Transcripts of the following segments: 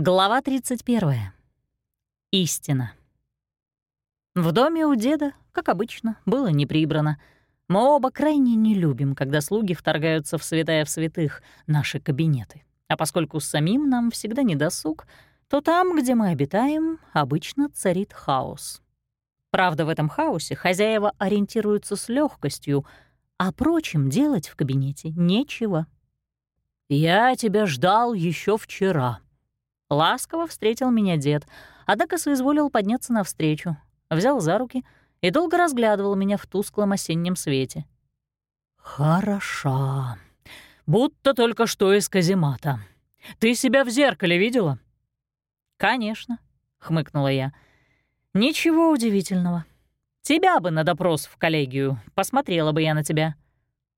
Глава 31. Истина. В доме у деда, как обычно, было не прибрано. Мы оба крайне не любим, когда слуги вторгаются в святая в святых, наши кабинеты. А поскольку самим нам всегда не досуг, то там, где мы обитаем, обычно царит хаос. Правда, в этом хаосе хозяева ориентируются с легкостью, а прочим делать в кабинете нечего. «Я тебя ждал еще вчера», Ласково встретил меня дед, однако соизволил подняться навстречу, взял за руки и долго разглядывал меня в тусклом осеннем свете. «Хороша. Будто только что из каземата. Ты себя в зеркале видела?» «Конечно», — хмыкнула я. «Ничего удивительного. Тебя бы на допрос в коллегию, посмотрела бы я на тебя».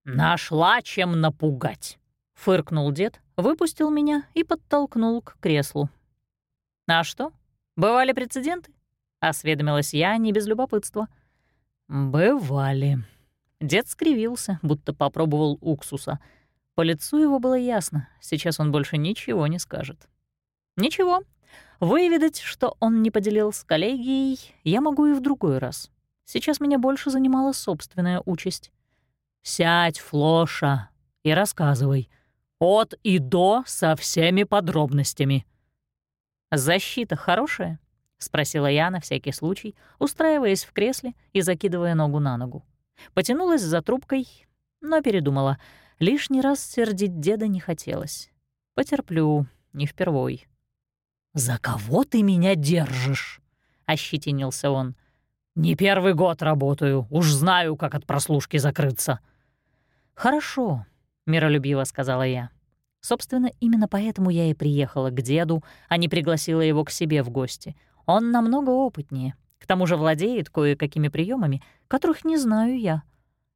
«Нашла чем напугать», — фыркнул дед, выпустил меня и подтолкнул к креслу. «А что, бывали прецеденты?» — осведомилась я не без любопытства. «Бывали». Дед скривился, будто попробовал уксуса. По лицу его было ясно, сейчас он больше ничего не скажет. «Ничего, выведать, что он не поделил с коллегией, я могу и в другой раз. Сейчас меня больше занимала собственная участь. «Сядь, Флоша, и рассказывай», от и до со всеми подробностями. «Защита хорошая?» — спросила я на всякий случай, устраиваясь в кресле и закидывая ногу на ногу. Потянулась за трубкой, но передумала. Лишний раз сердить деда не хотелось. Потерплю, не впервой. «За кого ты меня держишь?» — ощетинился он. «Не первый год работаю, уж знаю, как от прослушки закрыться». «Хорошо, миролюбиво сказала я. Собственно, именно поэтому я и приехала к деду, а не пригласила его к себе в гости. Он намного опытнее, к тому же владеет кое-какими приемами, которых не знаю я.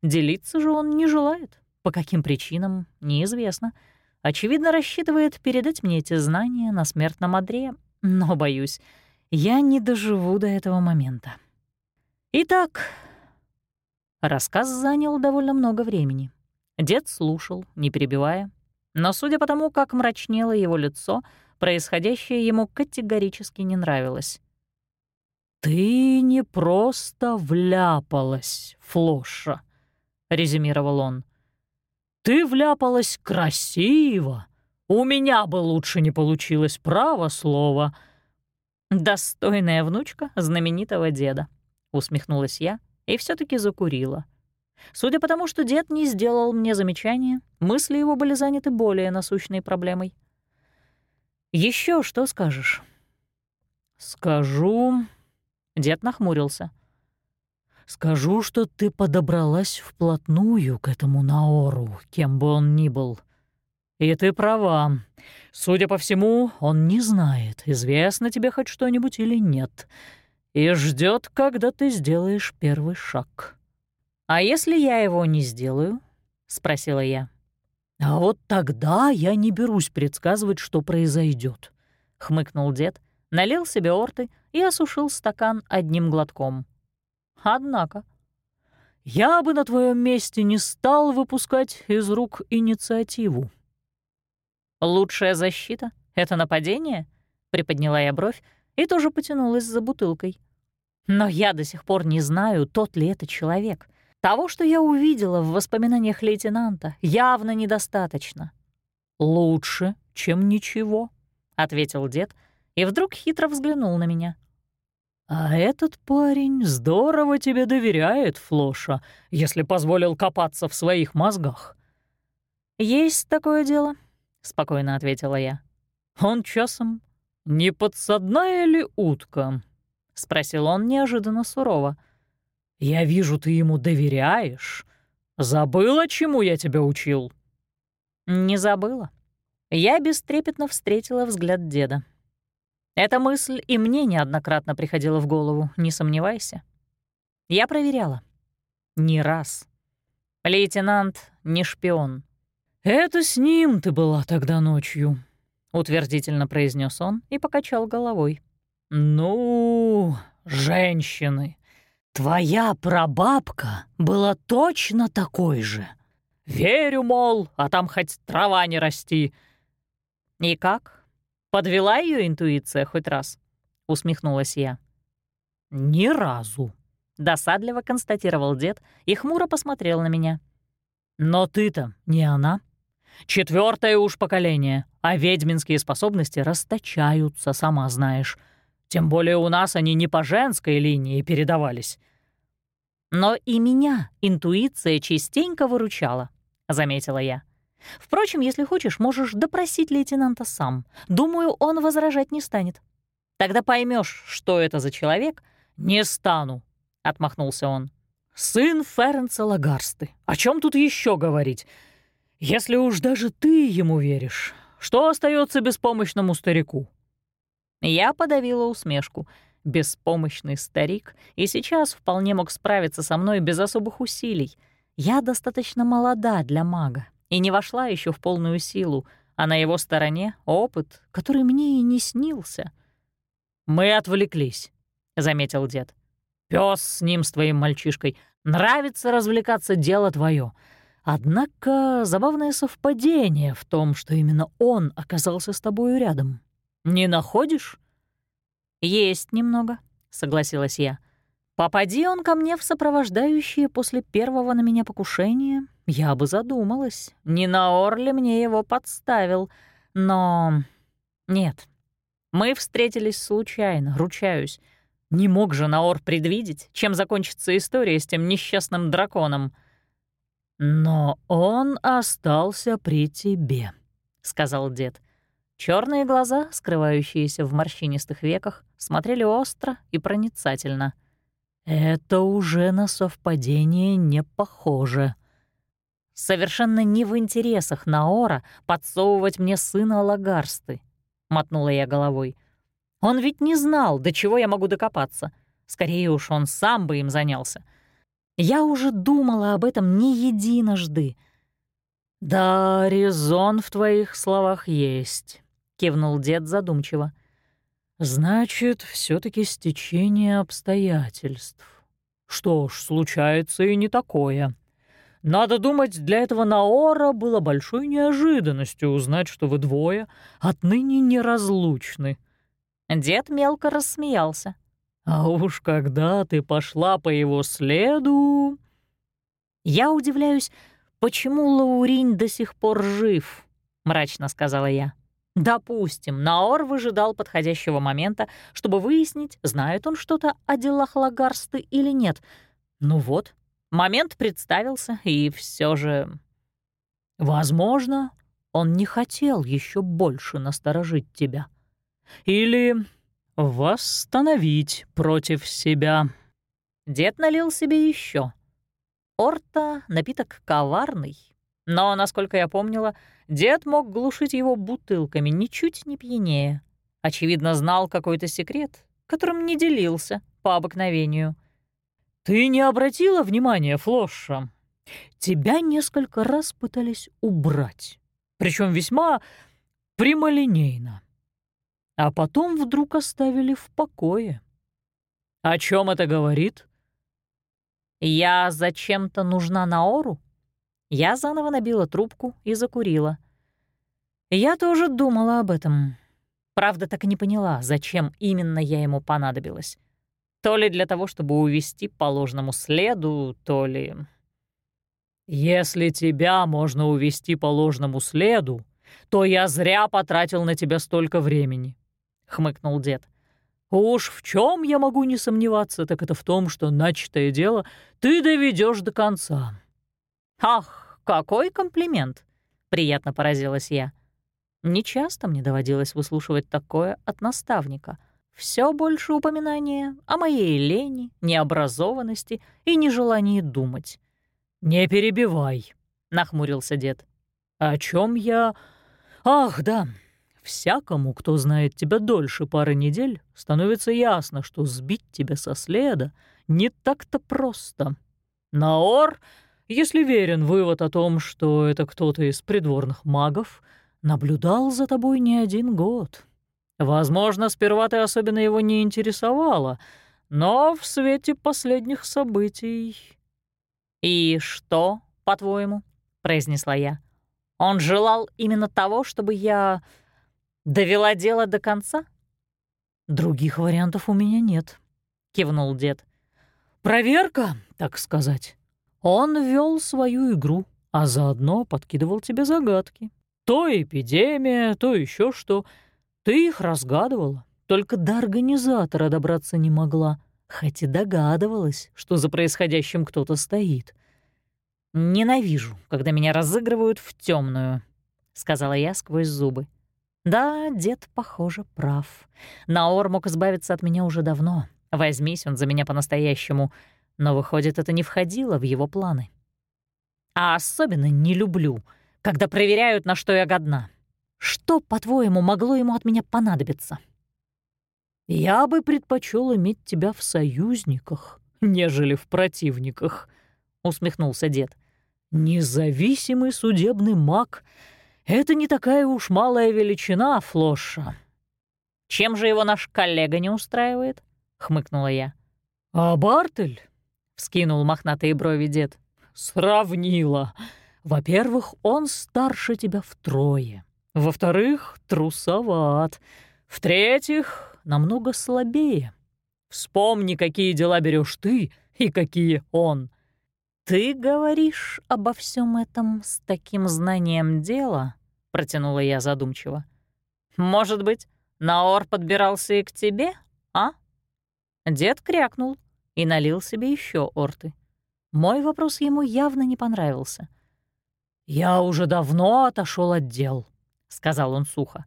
Делиться же он не желает. По каким причинам, неизвестно. Очевидно, рассчитывает передать мне эти знания на смертном одре, но, боюсь, я не доживу до этого момента. Итак, рассказ занял довольно много времени. Дед слушал, не перебивая, но, судя по тому, как мрачнело его лицо, происходящее ему категорически не нравилось. «Ты не просто вляпалась, Флоша», — резюмировал он. «Ты вляпалась красиво. У меня бы лучше не получилось, право слово». «Достойная внучка знаменитого деда», — усмехнулась я и все таки закурила. Судя по тому, что дед не сделал мне замечания, мысли его были заняты более насущной проблемой. Еще что скажешь?» «Скажу...» — дед нахмурился. «Скажу, что ты подобралась вплотную к этому Наору, кем бы он ни был. И ты права. Судя по всему, он не знает, известно тебе хоть что-нибудь или нет, и ждет, когда ты сделаешь первый шаг». «А если я его не сделаю?» — спросила я. «А вот тогда я не берусь предсказывать, что произойдет, хмыкнул дед, налил себе орты и осушил стакан одним глотком. «Однако...» «Я бы на твоем месте не стал выпускать из рук инициативу». «Лучшая защита — это нападение?» — приподняла я бровь и тоже потянулась за бутылкой. «Но я до сих пор не знаю, тот ли это человек. Того, что я увидела в воспоминаниях лейтенанта, явно недостаточно. «Лучше, чем ничего», — ответил дед, и вдруг хитро взглянул на меня. «А этот парень здорово тебе доверяет, Флоша, если позволил копаться в своих мозгах». «Есть такое дело», — спокойно ответила я. «Он часом не подсадная ли утка?» — спросил он неожиданно сурово. Я вижу, ты ему доверяешь. Забыла, чему я тебя учил?» «Не забыла». Я бестрепетно встретила взгляд деда. Эта мысль и мне неоднократно приходила в голову, не сомневайся. Я проверяла. Не раз. Лейтенант не шпион. «Это с ним ты была тогда ночью», — утвердительно произнес он и покачал головой. «Ну, женщины, Твоя прабабка была точно такой же. Верю, мол, а там хоть трава не расти. И как? Подвела ее интуиция хоть раз?» — усмехнулась я. «Ни разу», — досадливо констатировал дед и хмуро посмотрел на меня. «Но ты-то не она. Четвертое уж поколение, а ведьминские способности расточаются, сама знаешь. Тем более у нас они не по женской линии передавались». «Но и меня интуиция частенько выручала», — заметила я. Впрочем, если хочешь, можешь допросить лейтенанта сам. Думаю, он возражать не станет. Тогда поймешь, что это за человек. Не стану, отмахнулся он. Сын Ференца Лагарсты. О чем тут еще говорить? Если уж даже ты ему веришь, что остается беспомощному старику? Я подавила усмешку. Беспомощный старик и сейчас вполне мог справиться со мной без особых усилий. Я достаточно молода для мага, и не вошла еще в полную силу, а на его стороне — опыт, который мне и не снился. «Мы отвлеклись», — заметил дед. Пес с ним, с твоим мальчишкой. Нравится развлекаться, дело твое. Однако забавное совпадение в том, что именно он оказался с тобою рядом. Не находишь?» «Есть немного», — согласилась я. «Попади он ко мне в сопровождающие после первого на меня покушения, я бы задумалась, не на Орли мне его подставил, но... Нет, мы встретились случайно, ручаюсь. Не мог же Наор предвидеть, чем закончится история с тем несчастным драконом. «Но он остался при тебе», — сказал дед. Черные глаза, скрывающиеся в морщинистых веках, смотрели остро и проницательно. «Это уже на совпадение не похоже». Совершенно не в интересах Наора подсовывать мне сына Лагарсты, — мотнула я головой. Он ведь не знал, до чего я могу докопаться. Скорее уж, он сам бы им занялся. Я уже думала об этом не единожды. «Да, резон в твоих словах есть», — кивнул дед задумчиво. «Значит, все таки стечение обстоятельств. Что ж, случается и не такое». Надо думать, для этого Наора было большой неожиданностью узнать, что вы двое отныне неразлучны. Дед мелко рассмеялся. А уж когда ты пошла по его следу... Я удивляюсь, почему Лауринь до сих пор жив, мрачно сказала я. Допустим, Наор выжидал подходящего момента, чтобы выяснить, знает он что-то о делах Лагарсты или нет. Ну вот, Момент представился, и все же... Возможно, он не хотел еще больше насторожить тебя. Или восстановить против себя. Дед налил себе еще. Орта — напиток коварный, но, насколько я помнила, дед мог глушить его бутылками ничуть не пьянее. Очевидно, знал какой-то секрет, которым не делился по обыкновению — «Ты не обратила внимания, Флоша? Тебя несколько раз пытались убрать, причем весьма прямолинейно, а потом вдруг оставили в покое. О чем это говорит?» «Я зачем-то нужна Наору?» Я заново набила трубку и закурила. Я тоже думала об этом. Правда, так и не поняла, зачем именно я ему понадобилась. То ли для того, чтобы увести по ложному следу, то ли... «Если тебя можно увести по ложному следу, то я зря потратил на тебя столько времени», — хмыкнул дед. «Уж в чем я могу не сомневаться, так это в том, что начатое дело ты доведешь до конца». «Ах, какой комплимент!» — приятно поразилась я. Нечасто мне доводилось выслушивать такое от наставника — все больше упоминания о моей лени, необразованности и нежелании думать. «Не перебивай», — нахмурился дед. «О чем я...» «Ах, да, всякому, кто знает тебя дольше пары недель, становится ясно, что сбить тебя со следа не так-то просто. Наор, если верен вывод о том, что это кто-то из придворных магов, наблюдал за тобой не один год». Возможно, сперва ты особенно его не интересовала, но в свете последних событий... «И что, по-твоему?» — произнесла я. «Он желал именно того, чтобы я Довела дело до конца? Других вариантов у меня нет, кивнул дед. Проверка, так сказать. Он вел свою игру, а заодно подкидывал тебе загадки. То эпидемия, то еще что. Ты их разгадывала, только до организатора добраться не могла, хоть и догадывалась, что за происходящим кто-то стоит. «Ненавижу, когда меня разыгрывают в темную, сказала я сквозь зубы. Да, дед, похоже, прав. Наор мог избавиться от меня уже давно. Возьмись он за меня по-настоящему. Но, выходит, это не входило в его планы. А особенно не люблю, когда проверяют, на что я годна. Что, по-твоему, могло ему от меня понадобиться? Я бы предпочел иметь тебя в союзниках, нежели в противниках, усмехнулся дед. Независимый судебный маг — это не такая уж малая величина, Флоша. Чем же его наш коллега не устраивает? хмыкнула я. А Бартель — вскинул мохнатые брови дед. «Сравнила. Во-первых, он старше тебя втрое. Во-вторых, трусоват. В-третьих, намного слабее. Вспомни, какие дела берешь ты и какие он». «Ты говоришь обо всем этом с таким знанием дела?» — протянула я задумчиво. «Может быть, Наор подбирался и к тебе, а?» Дед крякнул, и налил себе еще орты. Мой вопрос ему явно не понравился. «Я уже давно отошел от дел», — сказал он сухо,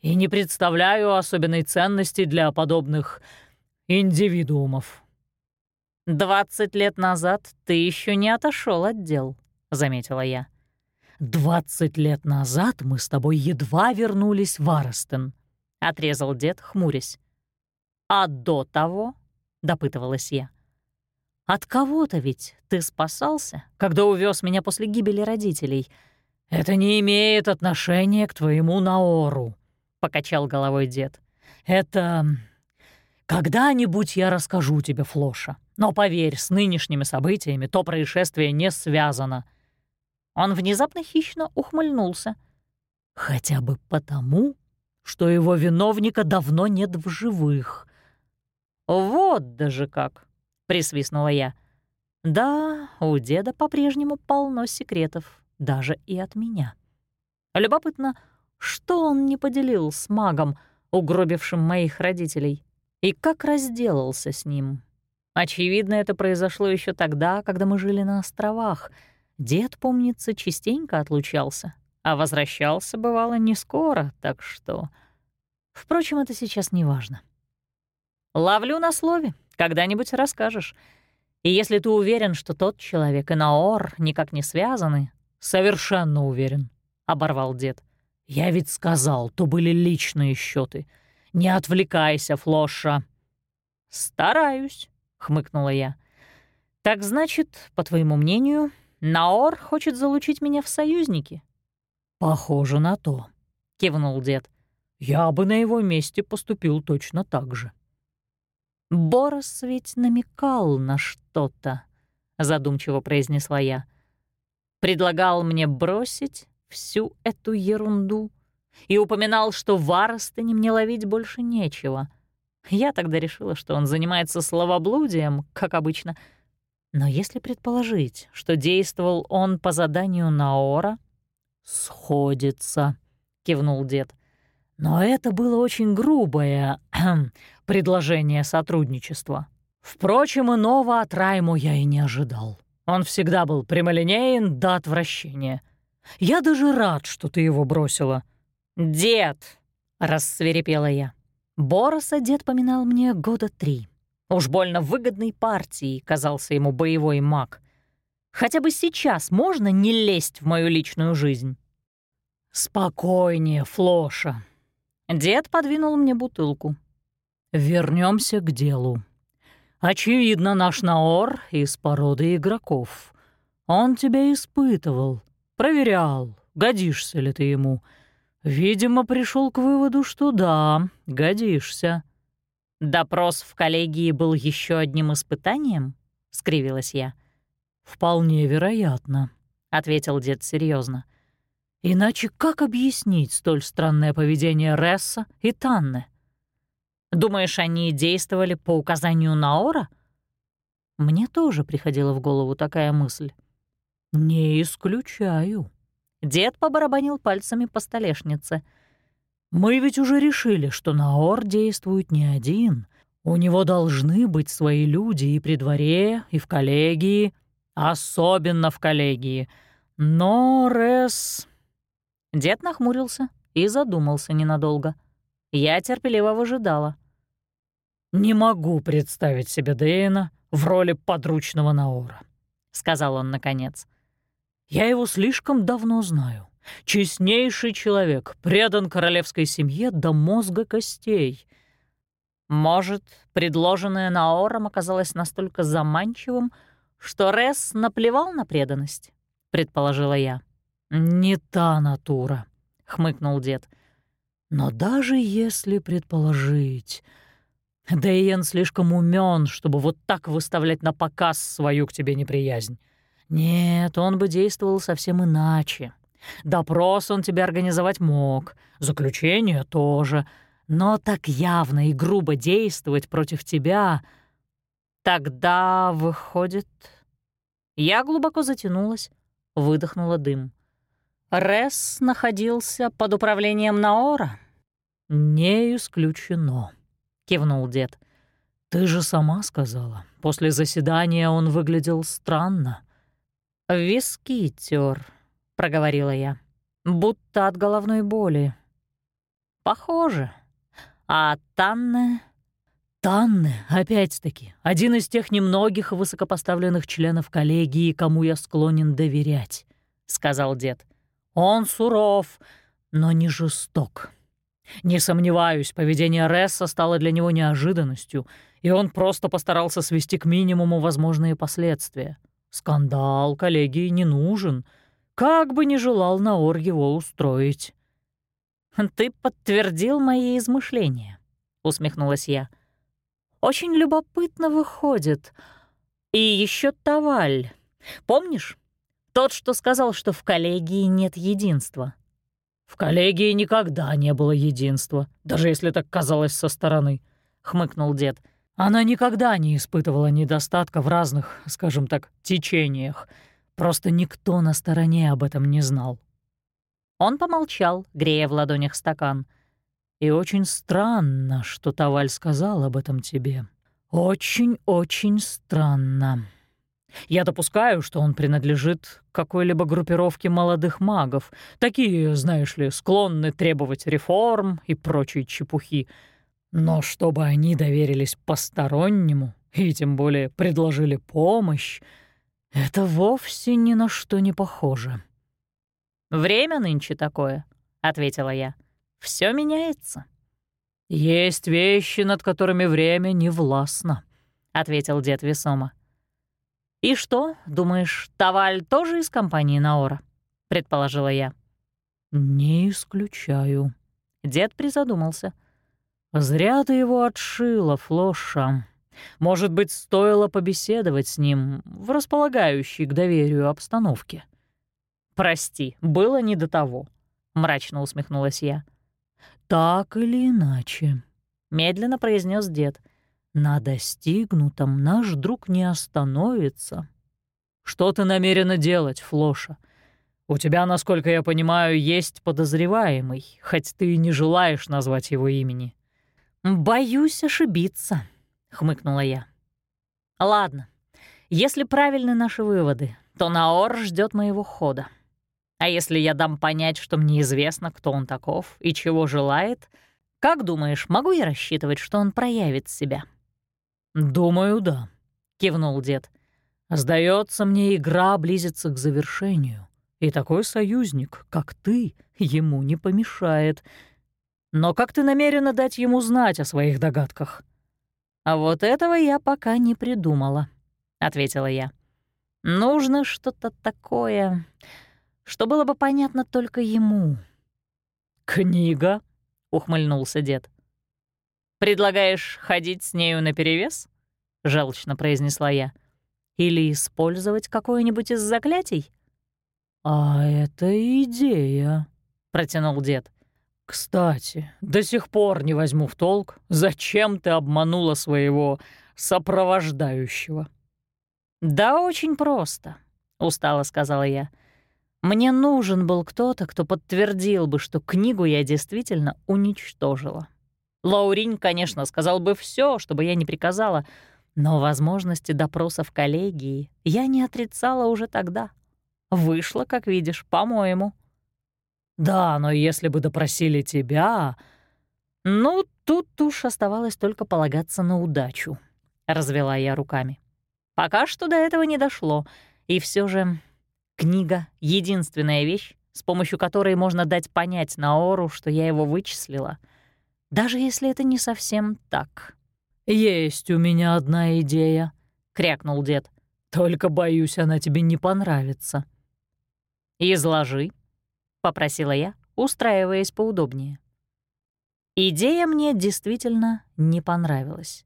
«и не представляю особенной ценности для подобных индивидуумов». «Двадцать лет назад ты еще не отошел от дел», — заметила я. «Двадцать лет назад мы с тобой едва вернулись в Арестен», — отрезал дед, хмурясь. «А до того?» — допытывалась я. «От кого-то ведь ты спасался, когда увез меня после гибели родителей?» «Это не имеет отношения к твоему Наору», — покачал головой дед. «Это... Когда-нибудь я расскажу тебе, Флоша. Но поверь, с нынешними событиями то происшествие не связано». Он внезапно хищно ухмыльнулся. «Хотя бы потому, что его виновника давно нет в живых. «Вот даже как!» — присвистнула я. «Да, у деда по-прежнему полно секретов, даже и от меня. Любопытно, что он не поделил с магом, угробившим моих родителей, и как разделался с ним. Очевидно, это произошло еще тогда, когда мы жили на островах. Дед, помнится, частенько отлучался, а возвращался, бывало, не скоро, так что... Впрочем, это сейчас не важно. Ловлю на слове, когда-нибудь расскажешь. И если ты уверен, что тот человек и Наор никак не связаны, совершенно уверен, — оборвал дед. Я ведь сказал, то были личные счеты. Не отвлекайся, Флоша. Стараюсь, — хмыкнула я. Так значит, по твоему мнению, Наор хочет залучить меня в союзники? Похоже на то, — кивнул дед. Я бы на его месте поступил точно так же. «Борос ведь намекал на что-то», — задумчиво произнесла я. «Предлагал мне бросить всю эту ерунду и упоминал, что в Аростане мне ловить больше нечего. Я тогда решила, что он занимается словоблудием, как обычно. Но если предположить, что действовал он по заданию Наора...» «Сходится», — кивнул дед. Но это было очень грубое предложение сотрудничества. Впрочем, иного от Райму я и не ожидал. Он всегда был прямолинеен до отвращения. Я даже рад, что ты его бросила. «Дед!» — рассверепела я. Бороса дед поминал мне года три. Уж больно выгодной партией казался ему боевой маг. Хотя бы сейчас можно не лезть в мою личную жизнь. «Спокойнее, Флоша», Дед подвинул мне бутылку. Вернемся к делу. Очевидно, наш Наор из породы игроков. Он тебя испытывал, проверял, годишься ли ты ему. Видимо, пришел к выводу, что да, годишься. Допрос в коллегии был еще одним испытанием? скривилась я. Вполне вероятно, ответил дед серьезно. Иначе как объяснить столь странное поведение Ресса и Танны? Думаешь, они действовали по указанию Наора? Мне тоже приходила в голову такая мысль. Не исключаю. Дед побарабанил пальцами по столешнице. Мы ведь уже решили, что Наор действует не один. У него должны быть свои люди и при дворе, и в коллегии, особенно в коллегии. Но Ресс Дед нахмурился и задумался ненадолго. Я терпеливо выжидала. «Не могу представить себе Дэйна в роли подручного Наора», — сказал он наконец. «Я его слишком давно знаю. Честнейший человек, предан королевской семье до мозга костей». Может, предложенное Наором оказалось настолько заманчивым, что Рес наплевал на преданность, предположила я. «Не та натура», — хмыкнул дед. «Но даже если предположить...» Дейен слишком умен, чтобы вот так выставлять на показ свою к тебе неприязнь. Нет, он бы действовал совсем иначе. Допрос он тебе организовать мог, заключение тоже, но так явно и грубо действовать против тебя... Тогда, выходит... Я глубоко затянулась, выдохнула дым. Рес находился под управлением Наора? «Не исключено», — кивнул дед. «Ты же сама сказала, после заседания он выглядел странно». «Виски тёр», — проговорила я, — «будто от головной боли». «Похоже. А Танне?» «Танне, опять-таки, один из тех немногих высокопоставленных членов коллегии, кому я склонен доверять», — сказал дед. Он суров, но не жесток. Не сомневаюсь, поведение Ресса стало для него неожиданностью, и он просто постарался свести к минимуму возможные последствия. Скандал коллегии не нужен, как бы ни желал Наор его устроить. «Ты подтвердил мои измышления», — усмехнулась я. «Очень любопытно выходит. И еще Таваль. Помнишь, тот, что сказал, что в коллегии нет единства. «В коллегии никогда не было единства, даже если так казалось со стороны», — хмыкнул дед. «Она никогда не испытывала недостатка в разных, скажем так, течениях. Просто никто на стороне об этом не знал». Он помолчал, грея в ладонях стакан. «И очень странно, что Таваль сказал об этом тебе. Очень-очень странно». Я допускаю, что он принадлежит какой-либо группировке молодых магов. Такие, знаешь ли, склонны требовать реформ и прочей чепухи. Но чтобы они доверились постороннему и тем более предложили помощь, это вовсе ни на что не похоже. «Время нынче такое», — ответила я. Все меняется». «Есть вещи, над которыми время не властно», — ответил дед весомо. «И что, думаешь, Таваль тоже из компании Наора?» — предположила я. «Не исключаю». Дед призадумался. «Зря ты его отшила, Флоша. Может быть, стоило побеседовать с ним в располагающей к доверию обстановке?» «Прости, было не до того», — мрачно усмехнулась я. «Так или иначе», — медленно произнес дед. На достигнутом наш друг не остановится. Что ты намерена делать, Флоша? У тебя, насколько я понимаю, есть подозреваемый, хоть ты и не желаешь назвать его имени. Боюсь ошибиться, хмыкнула я. Ладно, если правильны наши выводы, то Наор ждет моего хода. А если я дам понять, что мне известно, кто он таков и чего желает, как думаешь, могу я рассчитывать, что он проявит себя?» «Думаю, да», — кивнул дед. «Сдается мне, игра близится к завершению, и такой союзник, как ты, ему не помешает. Но как ты намерена дать ему знать о своих догадках?» «А вот этого я пока не придумала», — ответила я. «Нужно что-то такое, что было бы понятно только ему». «Книга?» — ухмыльнулся дед. «Предлагаешь ходить с нею наперевес?» — желчно произнесла я. «Или использовать какое-нибудь из заклятий?» «А это идея», — протянул дед. «Кстати, до сих пор не возьму в толк, зачем ты обманула своего сопровождающего». «Да очень просто», — устало сказала я. «Мне нужен был кто-то, кто подтвердил бы, что книгу я действительно уничтожила. Лауринь, конечно, сказал бы все, чтобы я не приказала, но возможности допросов коллегии я не отрицала уже тогда. Вышло, как видишь, по-моему». «Да, но если бы допросили тебя...» «Ну, тут уж оставалось только полагаться на удачу», — развела я руками. «Пока что до этого не дошло, и все же книга — единственная вещь, с помощью которой можно дать понять Наору, что я его вычислила, даже если это не совсем так». «Есть у меня одна идея», — крякнул дед. «Только, боюсь, она тебе не понравится». «Изложи», — попросила я, устраиваясь поудобнее. Идея мне действительно не понравилась.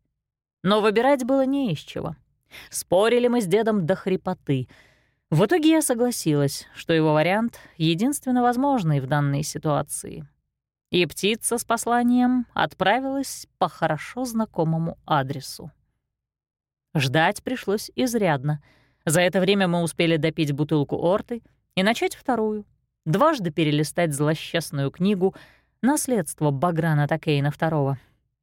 Но выбирать было не из чего. Спорили мы с дедом до хрипоты. В итоге я согласилась, что его вариант единственно возможный в данной ситуации. И птица с посланием отправилась по хорошо знакомому адресу. Ждать пришлось изрядно. За это время мы успели допить бутылку орты и начать вторую, дважды перелистать злосчастную книгу «Наследство Баграна Такейна II»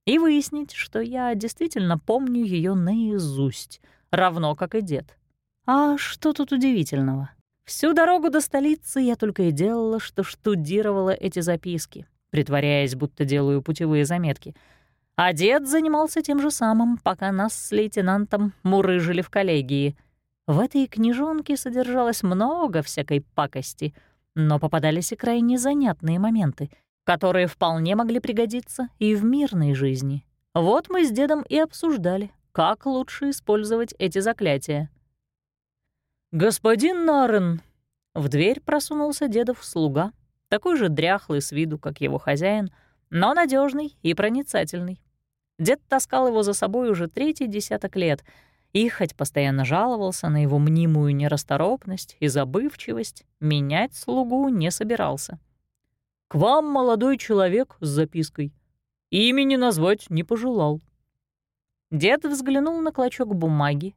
и выяснить, что я действительно помню ее наизусть, равно как и дед. А что тут удивительного? Всю дорогу до столицы я только и делала, что штудировала эти записки, притворяясь, будто делаю путевые заметки. А дед занимался тем же самым, пока нас с лейтенантом мурыжили в коллегии. В этой книжонке содержалось много всякой пакости — но попадались и крайне занятные моменты, которые вполне могли пригодиться и в мирной жизни. Вот мы с дедом и обсуждали, как лучше использовать эти заклятия. «Господин Нарен!» В дверь просунулся дедов слуга, такой же дряхлый с виду, как его хозяин, но надежный и проницательный. Дед таскал его за собой уже третий десяток лет — и, хоть постоянно жаловался на его мнимую нерасторопность и забывчивость, менять слугу не собирался. «К вам молодой человек с запиской. Имени назвать не пожелал». Дед взглянул на клочок бумаги,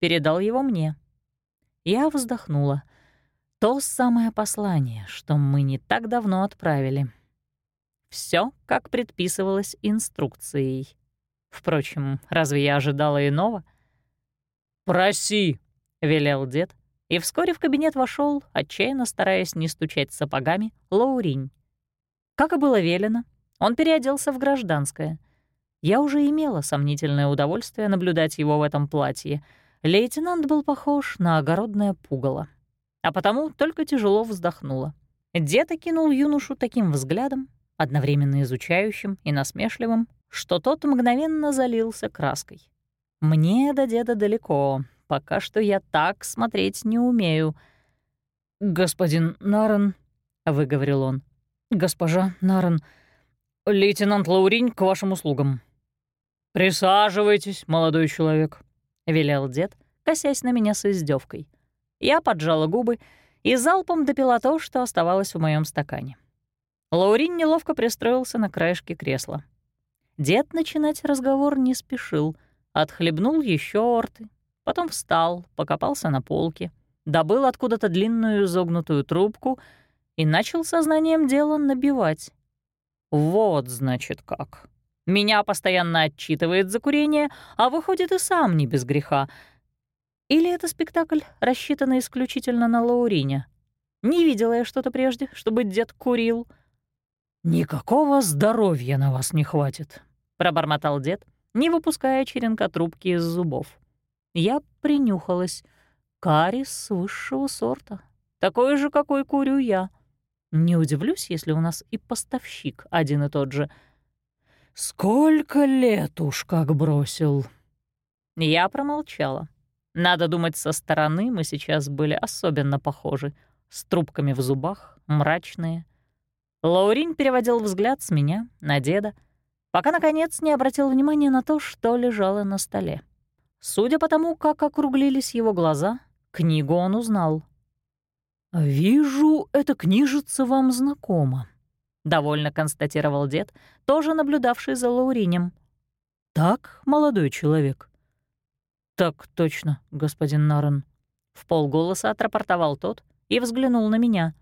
передал его мне. Я вздохнула. То самое послание, что мы не так давно отправили. Все, как предписывалось инструкцией. Впрочем, разве я ожидала иного — «Проси», — велел дед, и вскоре в кабинет вошел, отчаянно стараясь не стучать сапогами, Лауринь. Как и было велено, он переоделся в гражданское. Я уже имела сомнительное удовольствие наблюдать его в этом платье. Лейтенант был похож на огородное пугало. А потому только тяжело вздохнула. Дед окинул юношу таким взглядом, одновременно изучающим и насмешливым, что тот мгновенно залился краской. Мне до деда далеко. Пока что я так смотреть не умею. «Господин Наран», — выговорил он, — «госпожа Наран, лейтенант Лауринь к вашим услугам». «Присаживайтесь, молодой человек», — велел дед, косясь на меня с издевкой. Я поджала губы и залпом допила то, что оставалось в моем стакане. Лаурин неловко пристроился на краешке кресла. Дед начинать разговор не спешил — Отхлебнул еще орты, потом встал, покопался на полке, добыл откуда-то длинную изогнутую трубку и начал сознанием дела набивать. Вот, значит, как. Меня постоянно отчитывает за курение, а выходит и сам не без греха. Или это спектакль, рассчитанный исключительно на Лаурине? Не видела я что-то прежде, чтобы дед курил. «Никакого здоровья на вас не хватит», — пробормотал дед, — не выпуская черенка трубки из зубов. Я принюхалась. Карис высшего сорта. Такой же, какой курю я. Не удивлюсь, если у нас и поставщик один и тот же. Сколько лет уж как бросил. Я промолчала. Надо думать, со стороны мы сейчас были особенно похожи. С трубками в зубах, мрачные. Лаурин переводил взгляд с меня на деда — пока, наконец, не обратил внимания на то, что лежало на столе. Судя по тому, как округлились его глаза, книгу он узнал. «Вижу, эта книжица вам знакома», — довольно констатировал дед, тоже наблюдавший за Лауринем. «Так, молодой человек?» «Так точно, господин Нарен», — в полголоса отрапортовал тот и взглянул на меня.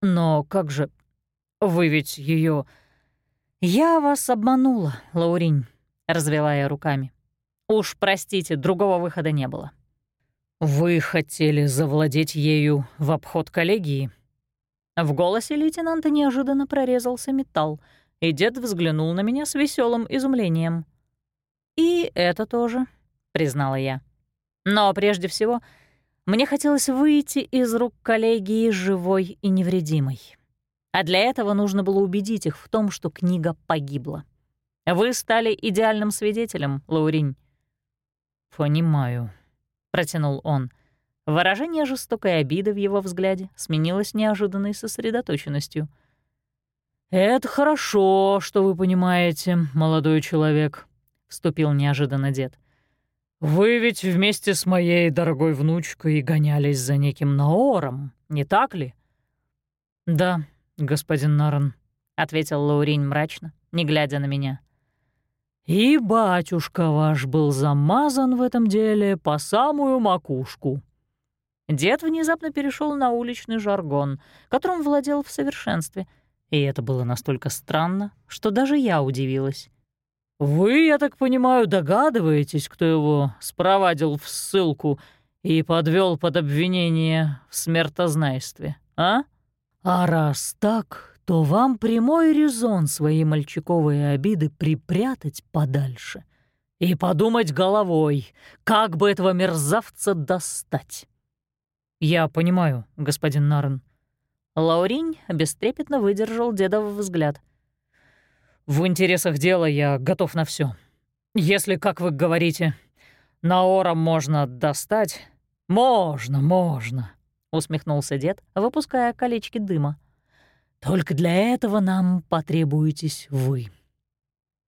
«Но как же... Вы ведь ее «Я вас обманула, Лауринь», — развела я руками. «Уж простите, другого выхода не было». «Вы хотели завладеть ею в обход коллегии?» В голосе лейтенанта неожиданно прорезался металл, и дед взглянул на меня с веселым изумлением. «И это тоже», — признала я. «Но прежде всего, мне хотелось выйти из рук коллегии живой и невредимой. А для этого нужно было убедить их в том, что книга погибла. Вы стали идеальным свидетелем, Лауринь». «Понимаю», — протянул он. Выражение жестокой обиды в его взгляде сменилось неожиданной сосредоточенностью. «Это хорошо, что вы понимаете, молодой человек», — вступил неожиданно дед. «Вы ведь вместе с моей дорогой внучкой гонялись за неким Наором, не так ли?» «Да, господин Наран», — ответил Лаурин мрачно, не глядя на меня. «И батюшка ваш был замазан в этом деле по самую макушку». Дед внезапно перешел на уличный жаргон, которым владел в совершенстве, и это было настолько странно, что даже я удивилась. «Вы, я так понимаю, догадываетесь, кто его спровадил в ссылку и подвел под обвинение в смертознайстве, а?» А раз так, то вам прямой резон свои мальчиковые обиды припрятать подальше и подумать головой, как бы этого мерзавца достать. Я понимаю, господин Нарн. Лауринь бестрепетно выдержал дедов взгляд. В интересах дела я готов на все. Если, как вы говорите, Наора можно достать... Можно, можно усмехнулся дед, выпуская колечки дыма. Только для этого нам потребуетесь вы.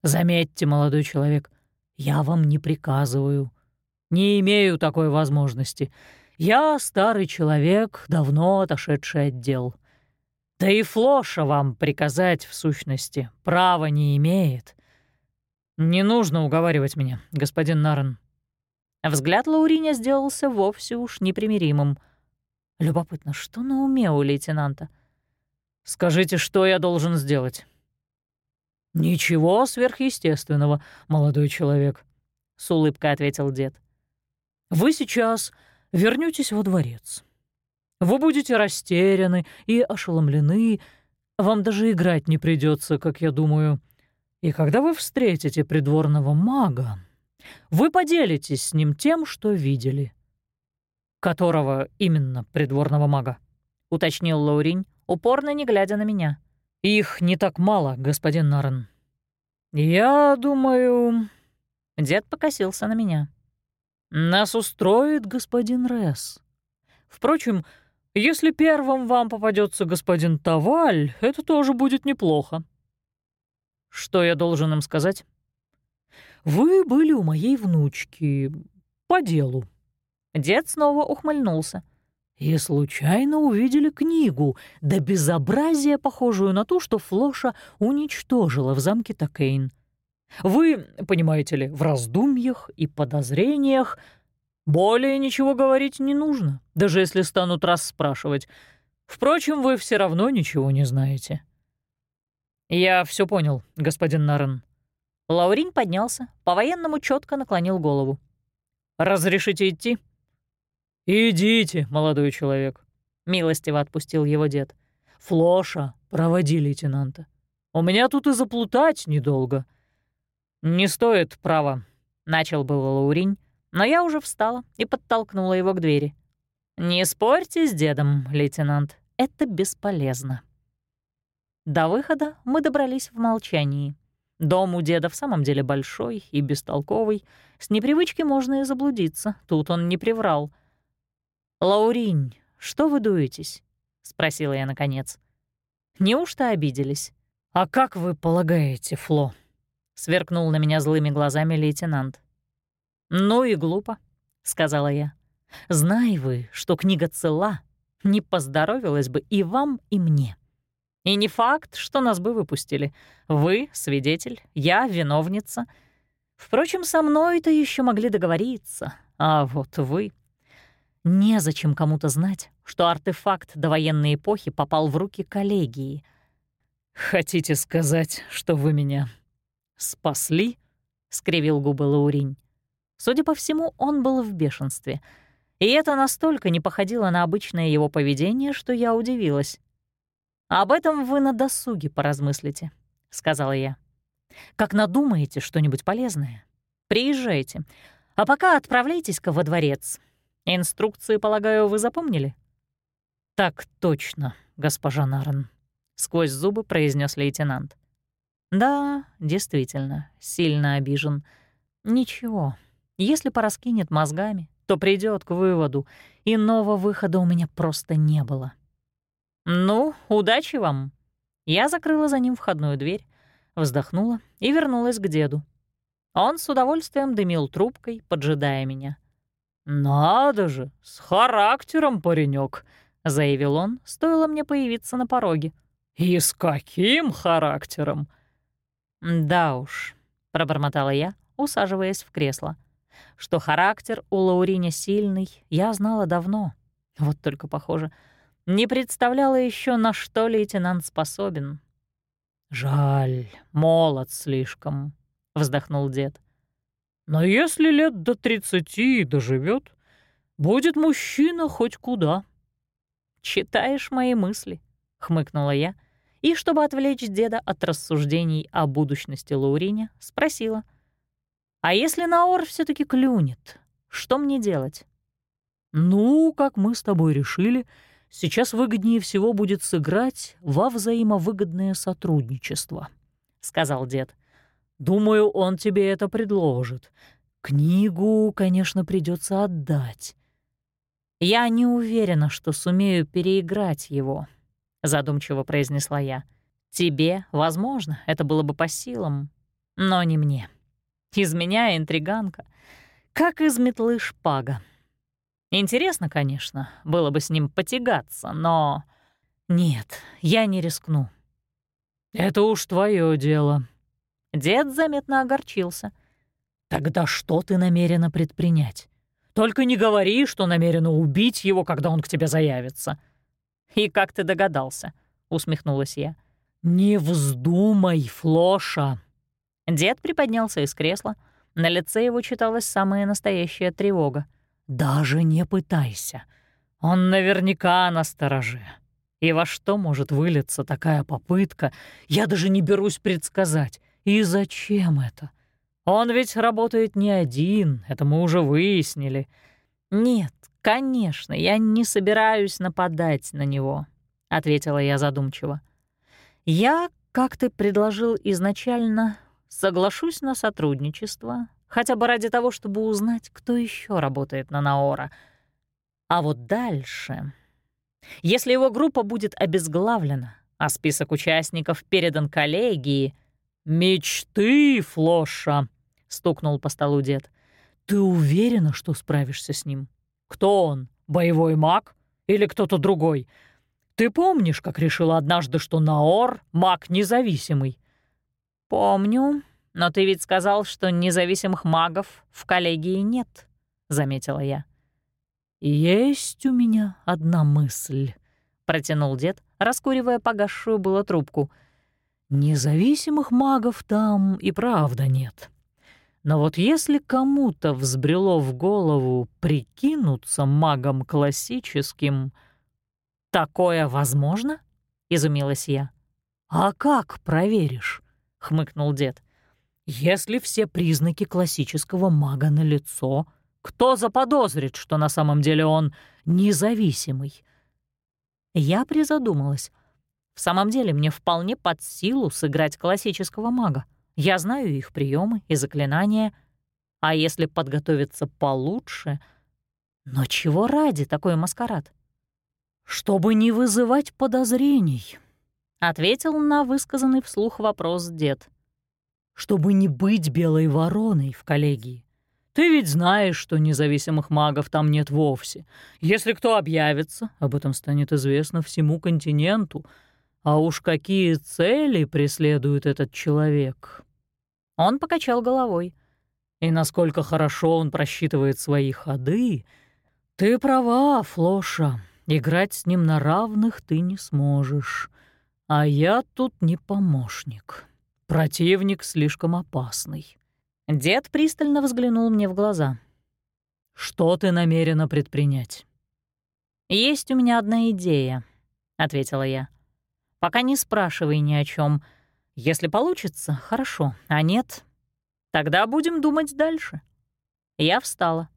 Заметьте, молодой человек, я вам не приказываю. Не имею такой возможности. Я старый человек, давно отошедший от дел. Да и Флоша вам приказать, в сущности, права не имеет. Не нужно уговаривать меня, господин Нарен. Взгляд Лауриня сделался вовсе уж непримиримым. Любопытно, что на уме у лейтенанта? «Скажите, что я должен сделать?» «Ничего сверхъестественного, молодой человек», — с улыбкой ответил дед. «Вы сейчас вернётесь во дворец. Вы будете растеряны и ошеломлены, вам даже играть не придется, как я думаю. И когда вы встретите придворного мага, вы поделитесь с ним тем, что видели. «Которого именно придворного мага?» — уточнил Лауринь, упорно не глядя на меня. «Их не так мало, господин Нарен». «Я думаю...» Дед покосился на меня. «Нас устроит господин Ресс. Впрочем, если первым вам попадется господин Таваль, это тоже будет неплохо». «Что я должен им сказать?» «Вы были у моей внучки по делу», Дед снова ухмыльнулся. «И случайно увидели книгу, да безобразие, похожую на ту, что Флоша уничтожила в замке Токейн. Вы, понимаете ли, в раздумьях и подозрениях. Более ничего говорить не нужно, даже если станут расспрашивать. Впрочем, вы все равно ничего не знаете». «Я все понял, господин Нарен». Лаурин поднялся, по-военному четко наклонил голову. «Разрешите идти?» «Идите, молодой человек», — милостиво отпустил его дед. «Флоша, проводи лейтенанта. У меня тут и заплутать недолго». «Не стоит, право», — начал было Лауринь, но я уже встала и подтолкнула его к двери. «Не спорьте с дедом, лейтенант, это бесполезно». До выхода мы добрались в молчании. Дом у деда в самом деле большой и бестолковый. С непривычки можно и заблудиться, тут он не приврал — «Лауринь, что вы дуетесь?» — спросила я наконец. «Неужто обиделись?» «А как вы полагаете, Фло?» — сверкнул на меня злыми глазами лейтенант. «Ну и глупо», — сказала я. «Знай вы, что книга цела, Не поздоровилось бы и вам, и мне. И не факт, что нас бы выпустили. Вы — свидетель, я — виновница. Впрочем, со мной-то еще могли договориться, а вот вы... Незачем кому-то знать, что артефакт довоенной эпохи попал в руки коллегии. «Хотите сказать, что вы меня спасли?» — скривил губы Лауринь. Судя по всему, он был в бешенстве. И это настолько не походило на обычное его поведение, что я удивилась. «Об этом вы на досуге поразмыслите», — сказала я. «Как надумаете что-нибудь полезное, приезжайте. А пока отправляйтесь-ка во дворец. Инструкции, полагаю, вы запомнили?» «Так точно, госпожа Нарен», — сквозь зубы произнес лейтенант. «Да, действительно, сильно обижен. Ничего, если пораскинет мозгами, то придет к выводу. Иного выхода у меня просто не было. «Ну, удачи вам!» Я закрыла за ним входную дверь, вздохнула и вернулась к деду. Он с удовольствием дымил трубкой, поджидая меня. «Надо же, с характером паренек, заявил он, стоило мне появиться на пороге. «И с каким характером?» «Да уж», — пробормотала я, усаживаясь в кресло. Что характер у Лауриня сильный, я знала давно. Вот только, похоже, не представляла еще, на что лейтенант способен. «Жаль, молод слишком», — вздохнул дед. «Но если лет до тридцати доживет, будет мужчина хоть куда». «Читаешь мои мысли», — хмыкнула я, и, чтобы отвлечь деда от рассуждений о будущности Лауриня, спросила — а если Наор все таки клюнет, что мне делать? Ну, как мы с тобой решили, сейчас выгоднее всего будет сыграть во взаимовыгодное сотрудничество, сказал дед. Думаю, он тебе это предложит. Книгу, конечно, придется отдать. Я не уверена, что сумею переиграть его, задумчиво произнесла я. Тебе, возможно, это было бы по силам, но не мне. Из меня интриганка, как из метлы шпага. Интересно, конечно, было бы с ним потягаться, но... Нет, я не рискну. «Это уж твое дело». Дед заметно огорчился. «Тогда что ты намерена предпринять? Только не говори, что намерена убить его, когда он к тебе заявится». «И как ты догадался?» — усмехнулась я. «Не вздумай, Флоша!» Дед приподнялся из кресла. На лице его читалась самая настоящая тревога. «Даже не пытайся. Он наверняка на стороже. И во что может вылиться такая попытка, я даже не берусь предсказать. И зачем это? Он ведь работает не один, это мы уже выяснили». «Нет, конечно, я не собираюсь нападать на него», — ответила я задумчиво. «Я, как ты предложил изначально, Соглашусь на сотрудничество, хотя бы ради того, чтобы узнать, кто еще работает на Наора. А вот дальше... Если его группа будет обезглавлена, а список участников передан коллегии... «Мечты, Флоша!» — стукнул по столу дед. «Ты уверена, что справишься с ним? Кто он? Боевой маг? Или кто-то другой? Ты помнишь, как решила однажды, что Наор — маг независимый? «Помню, но ты ведь сказал, что независимых магов в коллегии нет», — заметила я. «Есть у меня одна мысль», — протянул дед, раскуривая погасшую было трубку. «Независимых магов там и правда нет. Но вот если кому-то взбрело в голову прикинуться магом классическим...» «Такое возможно?» — изумилась я. «А как проверишь?» — хмыкнул дед. «Если все признаки классического мага налицо, кто заподозрит, что на самом деле он независимый?» Я призадумалась. В самом деле мне вполне под силу сыграть классического мага. Я знаю их приемы и заклинания. А если подготовиться получше... Но чего ради такой маскарад? «Чтобы не вызывать подозрений», — ответил на высказанный вслух вопрос дед. «Чтобы не быть белой вороной в коллегии. Ты ведь знаешь, что независимых магов там нет вовсе. Если кто объявится, об этом станет известно всему континенту. А уж какие цели преследует этот человек?» Он покачал головой. «И насколько хорошо он просчитывает свои ходы. Ты права, Флоша, играть с ним на равных ты не сможешь. А я тут не помощник. Противник слишком опасный». Дед пристально взглянул мне в глаза. «Что ты намерена предпринять?» «Есть у меня одна идея», — ответила я. «Пока не спрашивай ни о чем. Если получится, хорошо, а нет, тогда будем думать дальше». Я встала.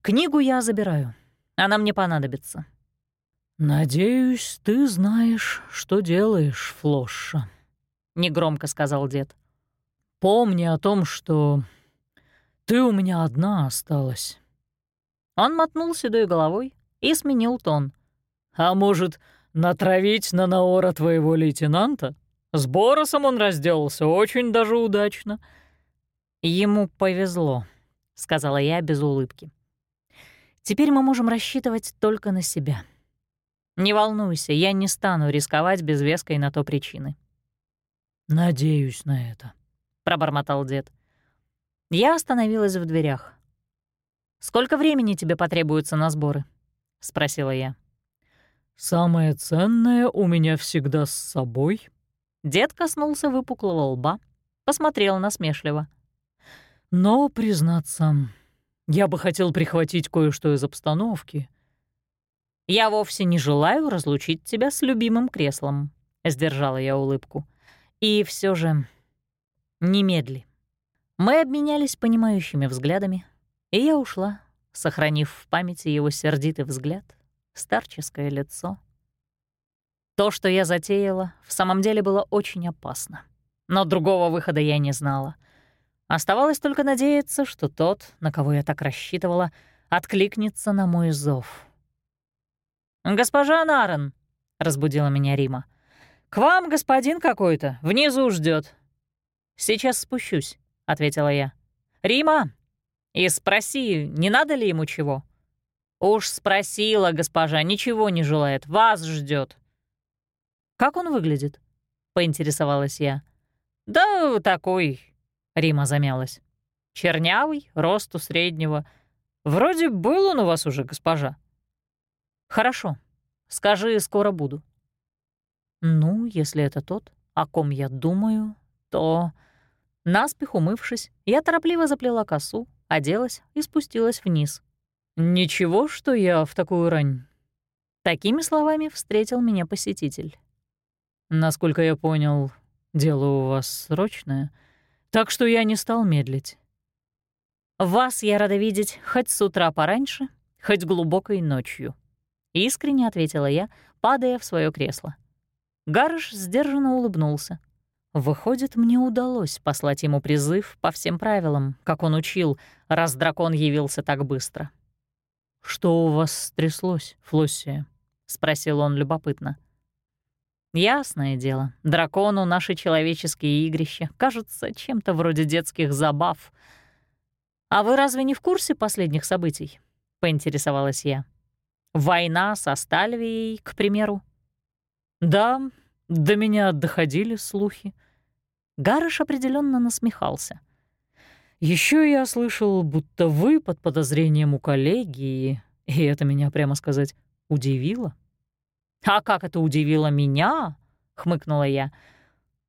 «Книгу я забираю. Она мне понадобится». «Надеюсь, ты знаешь, что делаешь, Флоша», — негромко сказал дед. «Помни о том, что ты у меня одна осталась». Он мотнул седой головой и сменил тон. «А может, натравить на Наора твоего лейтенанта? С Боросом он разделался очень даже удачно». «Ему повезло», — сказала я без улыбки. «Теперь мы можем рассчитывать только на себя». Не волнуйся, я не стану рисковать без веской на то причины. «Надеюсь на это», — пробормотал дед. Я остановилась в дверях. «Сколько времени тебе потребуется на сборы?» — спросила я. «Самое ценное у меня всегда с собой». Дед коснулся выпуклого лба, посмотрел насмешливо. «Но, признаться, я бы хотел прихватить кое-что из обстановки, «Я вовсе не желаю разлучить тебя с любимым креслом», — сдержала я улыбку. «И все же немедли». Мы обменялись понимающими взглядами, и я ушла, сохранив в памяти его сердитый взгляд, старческое лицо. То, что я затеяла, в самом деле было очень опасно. Но другого выхода я не знала. Оставалось только надеяться, что тот, на кого я так рассчитывала, откликнется на мой зов — «Госпожа Нарен», — разбудила меня Рима, — «к вам господин какой-то, внизу ждет. «Сейчас спущусь», — ответила я. «Рима, и спроси, не надо ли ему чего?» «Уж спросила госпожа, ничего не желает, вас ждет. «Как он выглядит?» — поинтересовалась я. «Да такой», — Рима замялась. «Чернявый, росту среднего. Вроде был он у вас уже, госпожа». «Хорошо. Скажи, скоро буду». Ну, если это тот, о ком я думаю, то... Наспех умывшись, я торопливо заплела косу, оделась и спустилась вниз. «Ничего, что я в такую рань?» Такими словами встретил меня посетитель. «Насколько я понял, дело у вас срочное, так что я не стал медлить». «Вас я рада видеть хоть с утра пораньше, хоть глубокой ночью», Искренне ответила я, падая в свое кресло. Гарыш сдержанно улыбнулся. Выходит, мне удалось послать ему призыв по всем правилам, как он учил, раз дракон явился так быстро. «Что у вас стряслось, Флоссия?» — спросил он любопытно. Ясное дело, дракону наши человеческие игрища кажутся чем-то вроде детских забав. «А вы разве не в курсе последних событий?» — поинтересовалась я. Война со Стальвией, к примеру. Да, до меня доходили слухи. Гарыш определенно насмехался. Еще я слышал, будто вы под подозрением у коллеги, и это меня, прямо сказать, удивило. «А как это удивило меня?» — хмыкнула я.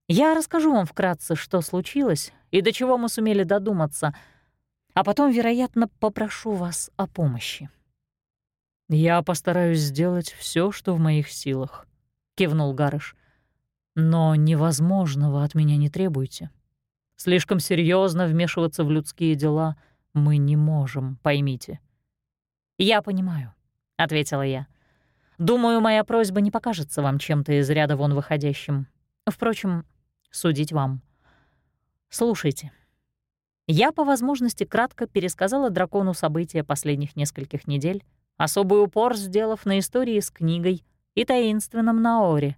«Я расскажу вам вкратце, что случилось и до чего мы сумели додуматься, а потом, вероятно, попрошу вас о помощи». «Я постараюсь сделать все, что в моих силах», — кивнул Гарыш. «Но невозможного от меня не требуйте. Слишком серьезно вмешиваться в людские дела мы не можем, поймите». «Я понимаю», — ответила я. «Думаю, моя просьба не покажется вам чем-то из ряда вон выходящим. Впрочем, судить вам. Слушайте». Я по возможности кратко пересказала дракону события последних нескольких недель, особый упор сделав на истории с книгой и таинственном Наоре.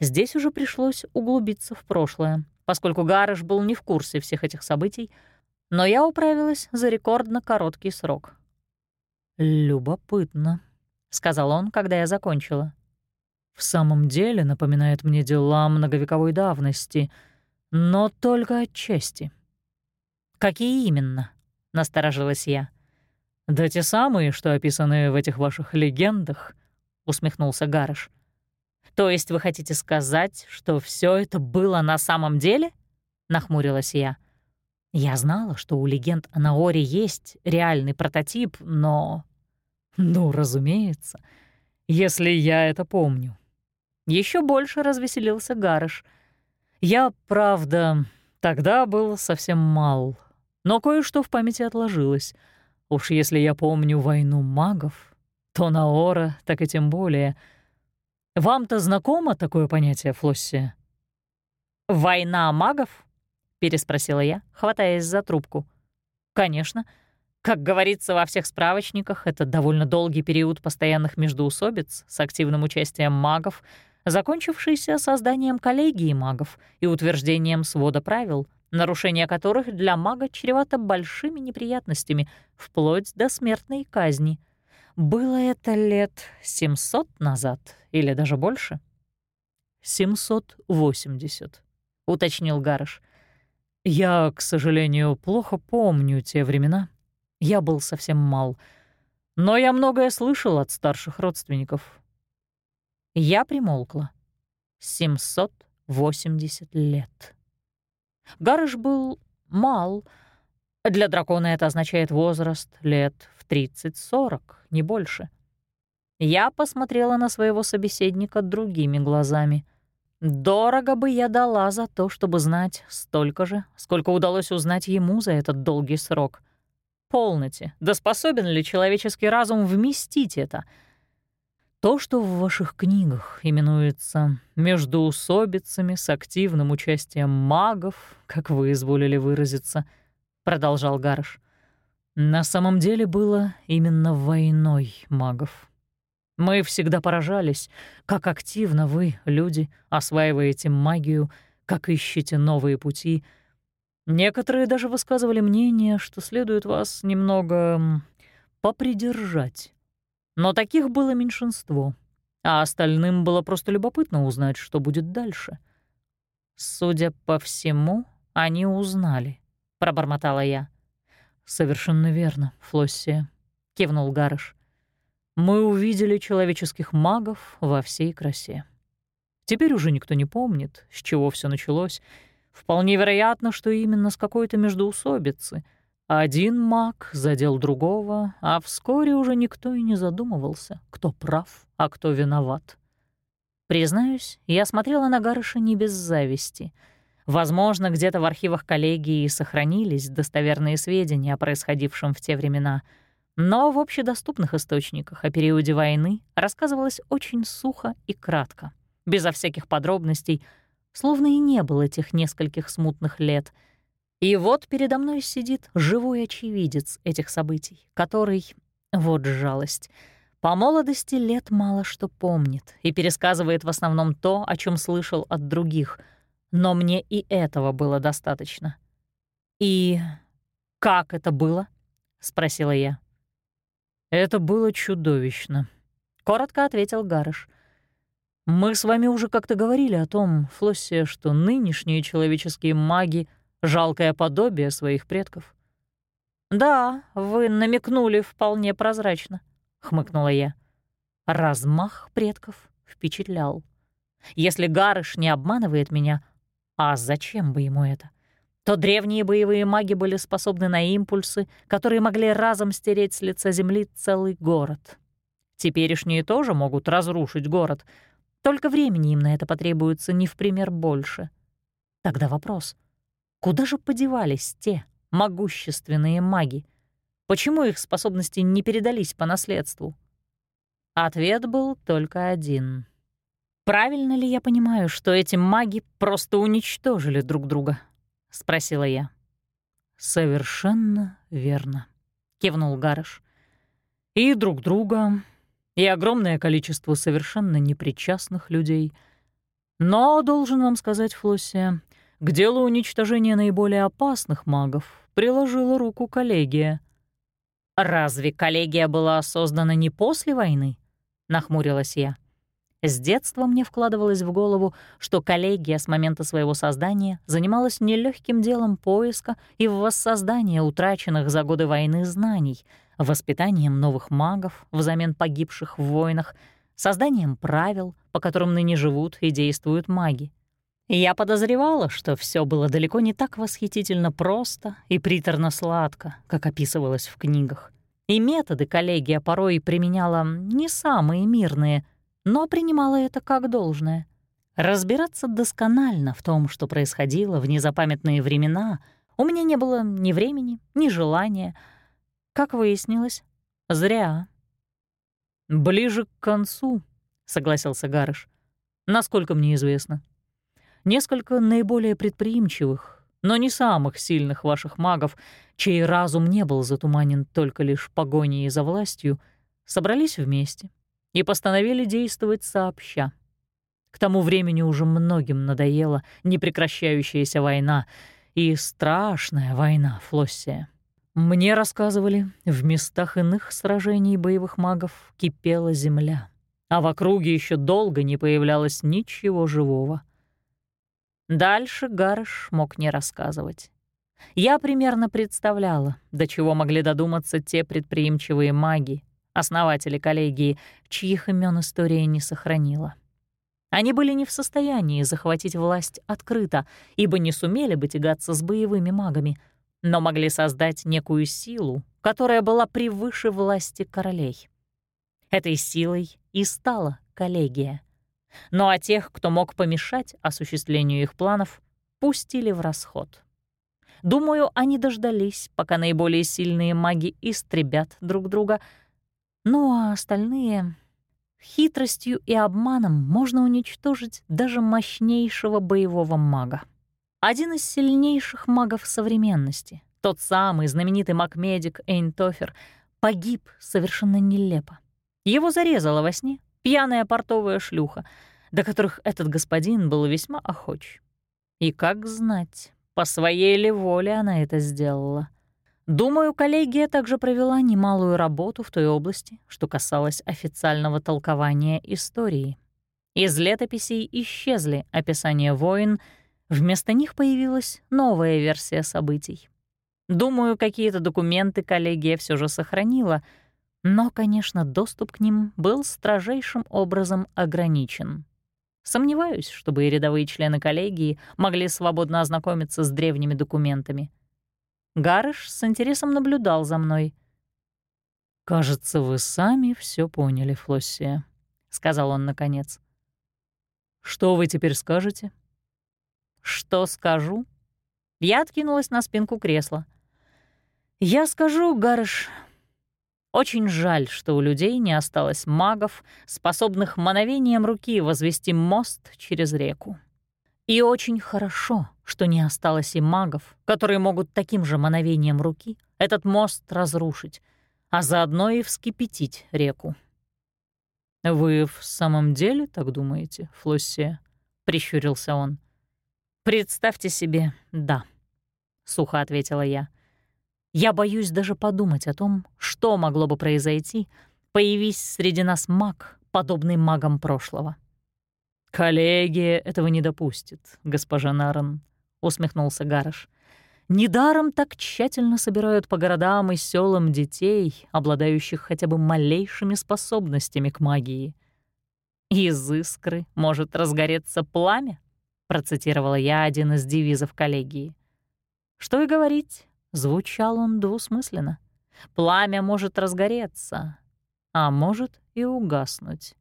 Здесь уже пришлось углубиться в прошлое, поскольку Гарыш был не в курсе всех этих событий, Но я управилась за рекордно короткий срок. «Любопытно», — сказал он, когда я закончила. «В самом деле напоминает мне дела многовековой давности, но только отчасти». «Какие именно?» — насторожилась я. «Да те самые, что описаны в этих ваших легендах», — усмехнулся Гарыш. «То есть вы хотите сказать, что все это было на самом деле?» — нахмурилась я. Я знала, что у легенд о Наоре есть реальный прототип, но... Ну, разумеется, если я это помню. Еще больше развеселился Гарыш. Я, правда, тогда был совсем мал, но кое-что в памяти отложилось. Уж если я помню войну магов, то Наора так и тем более. Вам-то знакомо такое понятие, Флоссия? «Война магов?» переспросила я, хватаясь за трубку. «Конечно. Как говорится во всех справочниках, это довольно долгий период постоянных междоусобиц с активным участием магов, закончившийся созданием коллегии магов и утверждением свода правил, нарушение которых для мага чревато большими неприятностями, вплоть до смертной казни. Было это лет 700 назад или даже больше? «780», — уточнил Гарыш. Я, к сожалению, плохо помню те времена. Я был совсем мал. Но я многое слышал от старших родственников. Я примолкла. 780 лет. Гарыш был мал. Для дракона это означает возраст лет в 30-40, не больше. Я посмотрела на своего собеседника другими глазами. Дорого бы я дала за то, чтобы знать столько же, сколько удалось узнать ему за этот долгий срок. Полноте, да способен ли человеческий разум вместить это? То, что в ваших книгах именуется «междуусобицами с активным участием магов», как вы изволили выразиться, — продолжал Гарыш, — на самом деле было именно войной магов. Мы всегда поражались, как активно вы, люди, осваиваете магию, как ищете новые пути. Некоторые даже высказывали мнение, что следует вас немного попридержать. Но таких было меньшинство, а остальным было просто любопытно узнать, что будет дальше. Судя по всему, они узнали, — пробормотала я. «Совершенно верно, Флоссия», — кивнул Гарыш мы увидели человеческих магов во всей красе. Теперь уже никто не помнит, с чего все началось. Вполне вероятно, что именно с какой-то междоусобицы. Один маг задел другого, а вскоре уже никто и не задумывался, кто прав, а кто виноват. Признаюсь, я смотрела на Гарыша не без зависти. Возможно, где-то в архивах коллегии сохранились достоверные сведения о происходившем в те времена — но в общедоступных источниках о периоде войны рассказывалось очень сухо и кратко, безо всяких подробностей, словно и не было этих нескольких смутных лет. И вот передо мной сидит живой очевидец этих событий, который, вот жалость, по молодости лет мало что помнит и пересказывает в основном то, о чем слышал от других, но мне и этого было достаточно. «И как это было?» — спросила я. «Это было чудовищно», — коротко ответил Гарыш. «Мы с вами уже как-то говорили о том, Флоссе, что нынешние человеческие маги — жалкое подобие своих предков». «Да, вы намекнули вполне прозрачно», — хмыкнула я. Размах предков впечатлял. Если Гарыш не обманывает меня, а зачем бы ему это? — то древние боевые маги были способны на импульсы, которые могли разом стереть с лица земли целый город. Теперешние тоже могут разрушить город, только времени им на это потребуется не в пример больше. Тогда вопрос, куда же подевались те могущественные маги? Почему их способности не передались по наследству? Ответ был только один. Правильно ли я понимаю, что эти маги просто уничтожили друг друга, — спросила я. «Совершенно верно», — кивнул Гарыш. «И друг друга, и огромное количество совершенно непричастных людей. Но, должен вам сказать, Флоссия, К делу уничтожения наиболее опасных магов приложила руку коллегия. «Разве коллегия была создана не после войны?» — нахмурилась я. С детства мне вкладывалось в голову, что коллегия с момента своего создания занималась нелегким делом поиска и воссоздания утраченных за годы войны знаний, воспитанием новых магов взамен погибших в войнах, созданием правил, по которым ныне живут и действуют маги. Я подозревала, что все было далеко не так восхитительно просто и приторно-сладко, как описывалось в книгах. И методы коллегия порой применяла не самые мирные — но принимала это как должное. Разбираться досконально в том, что происходило в незапамятные времена, у меня не было ни времени, ни желания. Как выяснилось, зря. «Ближе к концу», — согласился Гарыш, — «насколько мне известно. Несколько наиболее предприимчивых, но не самых сильных ваших магов, чей разум не был затуманен только лишь погоней за властью, собрались вместе — и постановили действовать сообща. К тому времени уже многим надоела непрекращающаяся война и страшная война Флоссия. Мне рассказывали, в местах иных сражений боевых магов кипела земля, а в округе еще долго не появлялось ничего живого. Дальше Гарыш мог не рассказывать. Я примерно представляла, до чего могли додуматься те предприимчивые маги, основатели коллегии, чьих имен история не сохранила. Они были не в состоянии захватить власть открыто, ибо не сумели бы тягаться с боевыми магами, но могли создать некую силу, которая была превыше власти королей. Этой силой и стала коллегия. Ну а тех, кто мог помешать осуществлению их планов, пустили в расход. Думаю, они дождались, пока наиболее сильные маги истребят друг друга — ну а остальные... Хитростью и обманом можно уничтожить даже мощнейшего боевого мага. Один из сильнейших магов современности, тот самый знаменитый маг-медик Эйнтофер, погиб совершенно нелепо. Его зарезала во сне пьяная портовая шлюха, до которых этот господин был весьма охоч. И как знать, по своей ли воле она это сделала — Думаю, коллегия также провела немалую работу в той области, что касалось официального толкования истории. Из летописей исчезли описания войн, вместо них появилась новая версия событий. Думаю, какие-то документы коллегия все же сохранила, но, конечно, доступ к ним был строжайшим образом ограничен. Сомневаюсь, чтобы и рядовые члены коллегии могли свободно ознакомиться с древними документами — Гарыш с интересом наблюдал за мной. «Кажется, вы сами все поняли, Флоссия», — сказал он наконец. «Что вы теперь скажете?» «Что скажу?» Я откинулась на спинку кресла. «Я скажу, Гарыш, очень жаль, что у людей не осталось магов, способных мановением руки возвести мост через реку. И очень хорошо, что не осталось и магов, которые могут таким же мановением руки этот мост разрушить, а заодно и вскипятить реку. «Вы в самом деле так думаете, Флоссия?» — прищурился он. «Представьте себе, да», — сухо ответила я. «Я боюсь даже подумать о том, что могло бы произойти, появись среди нас маг, подобный магам прошлого. «Коллегия этого не допустит, госпожа Наран», — усмехнулся Гарыш. «Недаром так тщательно собирают по городам и селам детей, обладающих хотя бы малейшими способностями к магии». «Из искры может разгореться пламя», — процитировала я один из девизов коллегии. Что и говорить, звучал он двусмысленно. Пламя может разгореться, а может и угаснуть.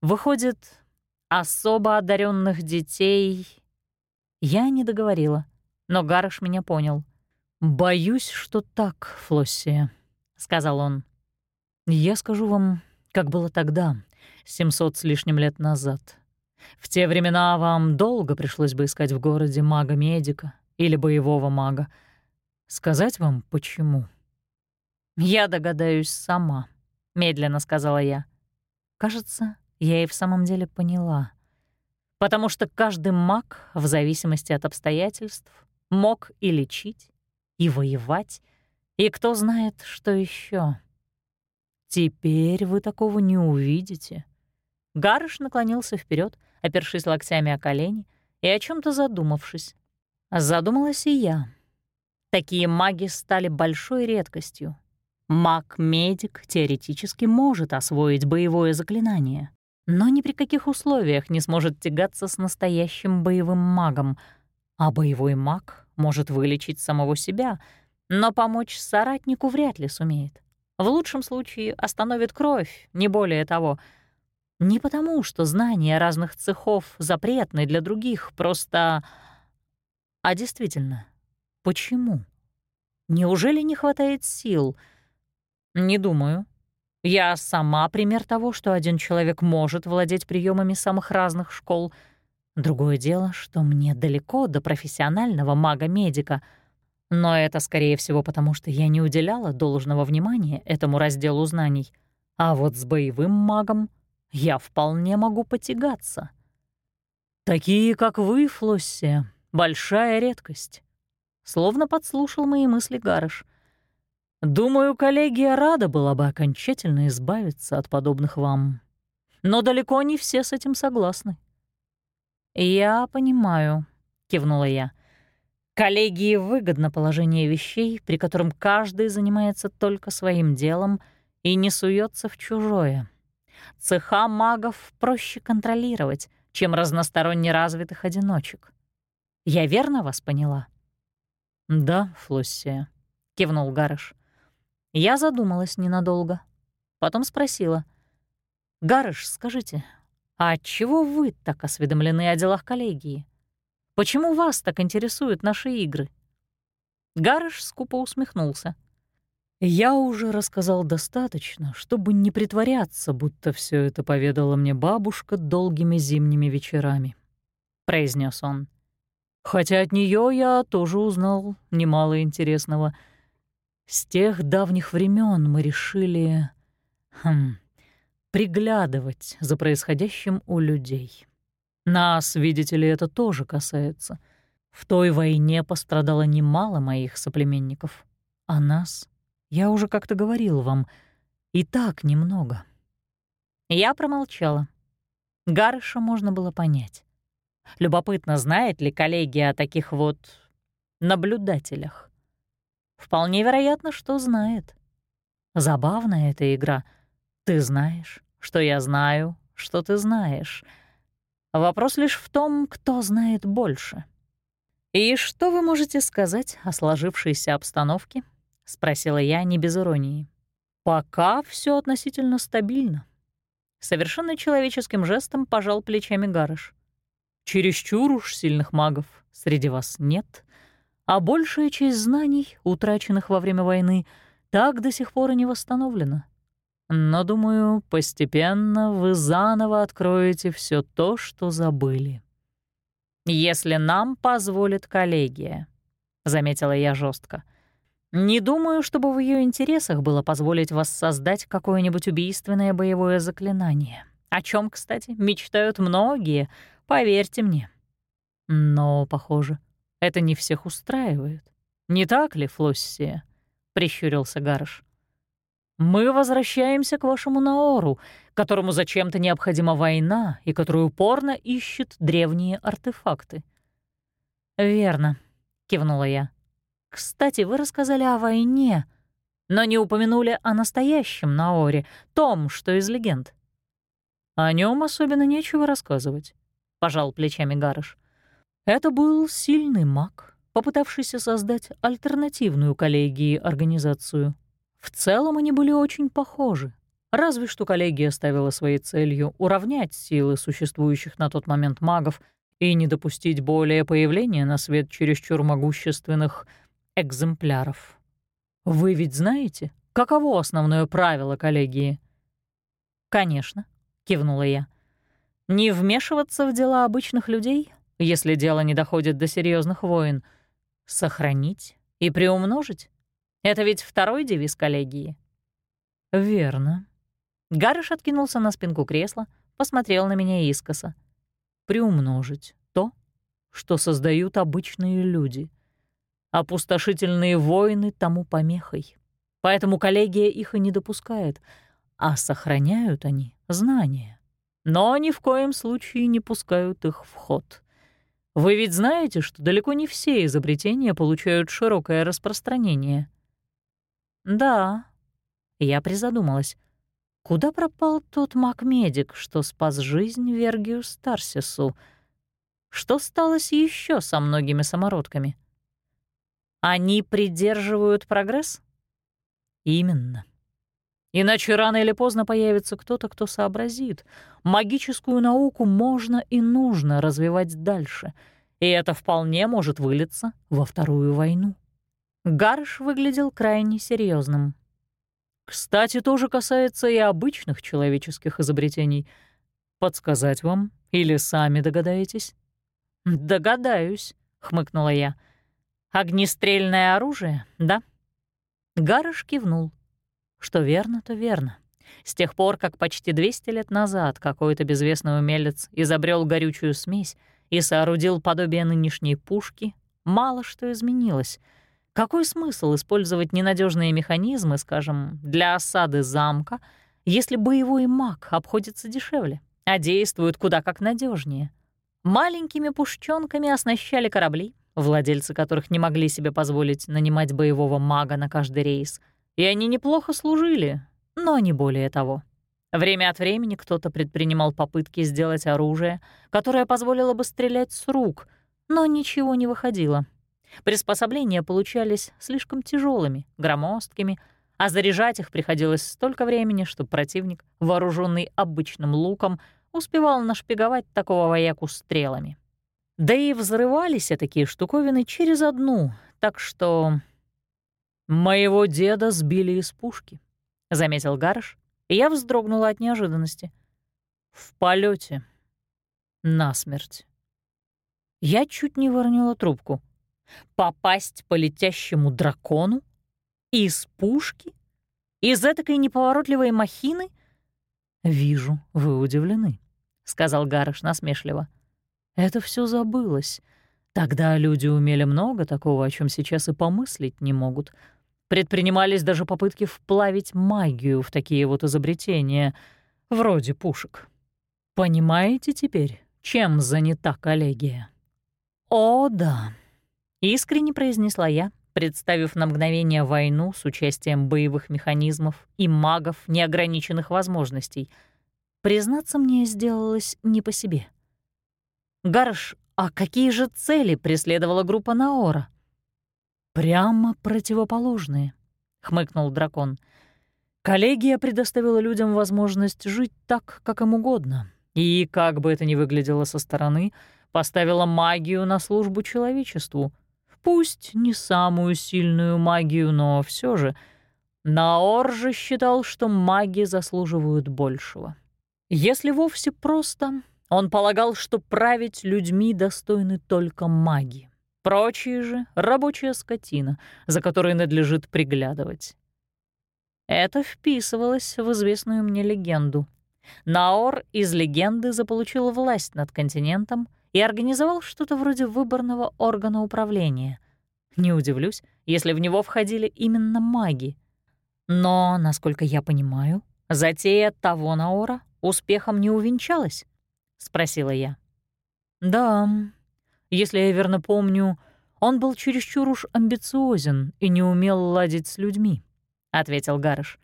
Выходит, особо одаренных детей...» Я не договорила, но Гарыш меня понял. «Боюсь, что так, Флоссия», — сказал он. «Я скажу вам, как было тогда, 700 с лишним лет назад. В те времена вам долго пришлось бы искать в городе мага-медика или боевого мага. Сказать вам, почему?» «Я догадаюсь сама», — медленно сказала я. «Кажется, я и в самом деле поняла. Потому что каждый маг, в зависимости от обстоятельств, мог и лечить, и воевать, и кто знает, что еще. Теперь вы такого не увидите. Гарыш наклонился вперед, опершись локтями о колени и о чем то задумавшись. Задумалась и я. Такие маги стали большой редкостью. Маг-медик теоретически может освоить боевое заклинание, но ни при каких условиях не сможет тягаться с настоящим боевым магом, а боевой маг может вылечить самого себя, но помочь соратнику вряд ли сумеет. В лучшем случае остановит кровь, не более того. Не потому, что знания разных цехов запретны для других, просто... А действительно, почему? Неужели не хватает сил? Не думаю. Я сама пример того, что один человек может владеть приемами самых разных школ. Другое дело, что мне далеко до профессионального мага-медика — но это, скорее всего, потому что я не уделяла должного внимания этому разделу знаний. А вот с боевым магом я вполне могу потягаться. Такие, как вы, Флосси, большая редкость. Словно подслушал мои мысли Гарыш. Думаю, коллегия рада была бы окончательно избавиться от подобных вам. Но далеко не все с этим согласны. «Я понимаю», — кивнула я. Коллегии выгодно положение вещей, при котором каждый занимается только своим делом и не суется в чужое. Цеха магов проще контролировать, чем разносторонне развитых одиночек. Я верно вас поняла? «Да, Флоссия», — кивнул Гарыш. Я задумалась ненадолго. Потом спросила. «Гарыш, скажите, а отчего вы так осведомлены о делах коллегии?» Почему вас так интересуют наши игры?» Гарыш скупо усмехнулся. «Я уже рассказал достаточно, чтобы не притворяться, будто все это поведала мне бабушка долгими зимними вечерами», — произнес он. «Хотя от нее я тоже узнал немало интересного. С тех давних времен мы решили... Хм, приглядывать за происходящим у людей». Нас, видите ли, это тоже касается. В той войне пострадало немало моих соплеменников. А нас, я уже как-то говорил вам, и так немного. Я промолчала. Гарыша можно было понять. Любопытно, знает ли коллегия о таких вот наблюдателях. Вполне вероятно, что знает. Забавная эта игра. Ты знаешь, что я знаю, что ты знаешь — Вопрос лишь в том, кто знает больше. «И что вы можете сказать о сложившейся обстановке?» — спросила я не без иронии. «Пока все относительно стабильно». Совершенно человеческим жестом пожал плечами Гарыш. «Чересчур уж сильных магов среди вас нет, а большая часть знаний, утраченных во время войны, так до сих пор и не восстановлена. Но, думаю, постепенно вы заново откроете все то, что забыли. «Если нам позволит коллегия», — заметила я жестко. «Не думаю, чтобы в ее интересах было позволить воссоздать какое-нибудь убийственное боевое заклинание, о чем, кстати, мечтают многие, поверьте мне. Но, похоже, это не всех устраивает. Не так ли, Флоссия?» — прищурился Гарыш. Мы возвращаемся к вашему Наору, которому зачем-то необходима война и который упорно ищет древние артефакты». «Верно», — кивнула я. «Кстати, вы рассказали о войне, но не упомянули о настоящем Наоре, том, что из легенд». «О нем особенно нечего рассказывать», — пожал плечами Гарыш. «Это был сильный маг, попытавшийся создать альтернативную коллегии организацию». В целом они были очень похожи. Разве что коллегия ставила своей целью уравнять силы существующих на тот момент магов и не допустить более появления на свет чересчур могущественных экземпляров. Вы ведь знаете, каково основное правило коллегии? «Конечно», — кивнула я. «Не вмешиваться в дела обычных людей, если дело не доходит до серьезных войн, сохранить и приумножить. Это ведь второй девиз коллегии». «Верно». Гарыш откинулся на спинку кресла, посмотрел на меня искоса. приумножить то, что создают обычные люди. Опустошительные войны тому помехой. Поэтому коллегия их и не допускает, а сохраняют они знания. Но ни в коем случае не пускают их в ход. Вы ведь знаете, что далеко не все изобретения получают широкое распространение. Да, я призадумалась. Куда пропал тот маг-медик, что спас жизнь Вергию Старсису? Что сталось еще со многими самородками? Они придерживают прогресс? Именно. Иначе рано или поздно появится кто-то, кто сообразит. Магическую науку можно и нужно развивать дальше, и это вполне может вылиться во Вторую войну. Гарш выглядел крайне серьезным. Кстати, тоже касается и обычных человеческих изобретений. Подсказать вам или сами догадаетесь? «Догадаюсь», — хмыкнула я. «Огнестрельное оружие, да?» Гарыш кивнул. Что верно, то верно. С тех пор, как почти 200 лет назад какой-то безвестный умелец изобрел горючую смесь и соорудил подобие нынешней пушки, мало что изменилось — какой смысл использовать ненадежные механизмы, скажем, для осады замка, если боевой маг обходится дешевле, а действует куда как надежнее? Маленькими пушченками оснащали корабли, владельцы которых не могли себе позволить нанимать боевого мага на каждый рейс, и они неплохо служили, но не более того. Время от времени кто-то предпринимал попытки сделать оружие, которое позволило бы стрелять с рук, но ничего не выходило — Приспособления получались слишком тяжелыми, громоздкими, а заряжать их приходилось столько времени, что противник, вооруженный обычным луком, успевал нашпиговать такого вояку стрелами. Да и взрывались такие штуковины через одну, так что... «Моего деда сбили из пушки», — заметил Гарыш, и я вздрогнула от неожиданности. «В полете Насмерть». Я чуть не выронила трубку. Попасть по летящему дракону? Из пушки? Из этакой неповоротливой махины? «Вижу, вы удивлены», — сказал Гарыш насмешливо. «Это все забылось. Тогда люди умели много такого, о чем сейчас и помыслить не могут. Предпринимались даже попытки вплавить магию в такие вот изобретения, вроде пушек. Понимаете теперь, чем занята коллегия?» «О, да», Искренне произнесла я, представив на мгновение войну с участием боевых механизмов и магов неограниченных возможностей. Признаться мне сделалось не по себе. «Гарш, а какие же цели преследовала группа Наора?» «Прямо противоположные», — хмыкнул дракон. «Коллегия предоставила людям возможность жить так, как им угодно, и, как бы это ни выглядело со стороны, поставила магию на службу человечеству — Пусть не самую сильную магию, но все же. Наор же считал, что маги заслуживают большего. Если вовсе просто, он полагал, что править людьми достойны только маги. Прочие же — рабочая скотина, за которой надлежит приглядывать. Это вписывалось в известную мне легенду. Наор из легенды заполучил власть над континентом и организовал что-то вроде выборного органа управления. Не удивлюсь, если в него входили именно маги. Но, насколько я понимаю, затея того Наора успехом не увенчалась, — спросила я. Да, если я верно помню, он был чересчур уж амбициозен и не умел ладить с людьми, — ответил Гарыш.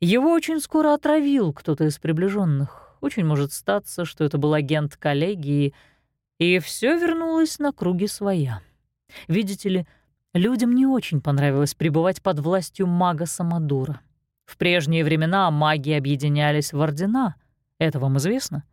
Его очень скоро отравил кто-то из приближенных. Очень может статься, что это был агент коллегии — и все вернулось на круги своя. Видите ли, людям не очень понравилось пребывать под властью мага Самодура. В прежние времена маги объединялись в ордена. Это вам известно?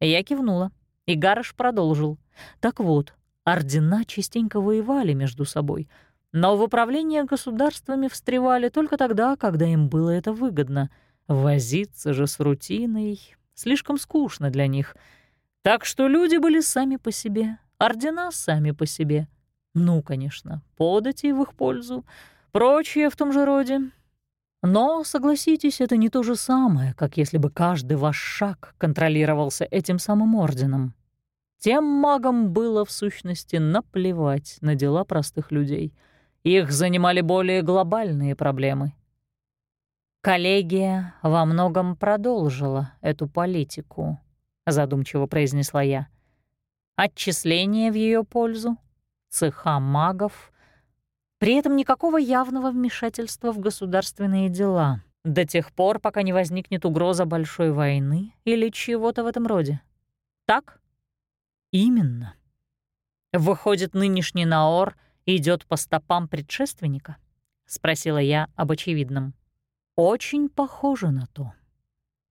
Я кивнула, и Гарыш продолжил. Так вот, ордена частенько воевали между собой, но в управление государствами встревали только тогда, когда им было это выгодно. Возиться же с рутиной слишком скучно для них — так что люди были сами по себе, ордена сами по себе. Ну, конечно, подати в их пользу, прочее в том же роде. Но, согласитесь, это не то же самое, как если бы каждый ваш шаг контролировался этим самым орденом. Тем магам было в сущности наплевать на дела простых людей. Их занимали более глобальные проблемы. «Коллегия во многом продолжила эту политику», — задумчиво произнесла я. «Отчисления в ее пользу, цеха магов, при этом никакого явного вмешательства в государственные дела, до тех пор, пока не возникнет угроза большой войны или чего-то в этом роде. Так?» Именно. Выходит, нынешний Наор идет по стопам предшественника? Спросила я об очевидном. Очень похоже на то.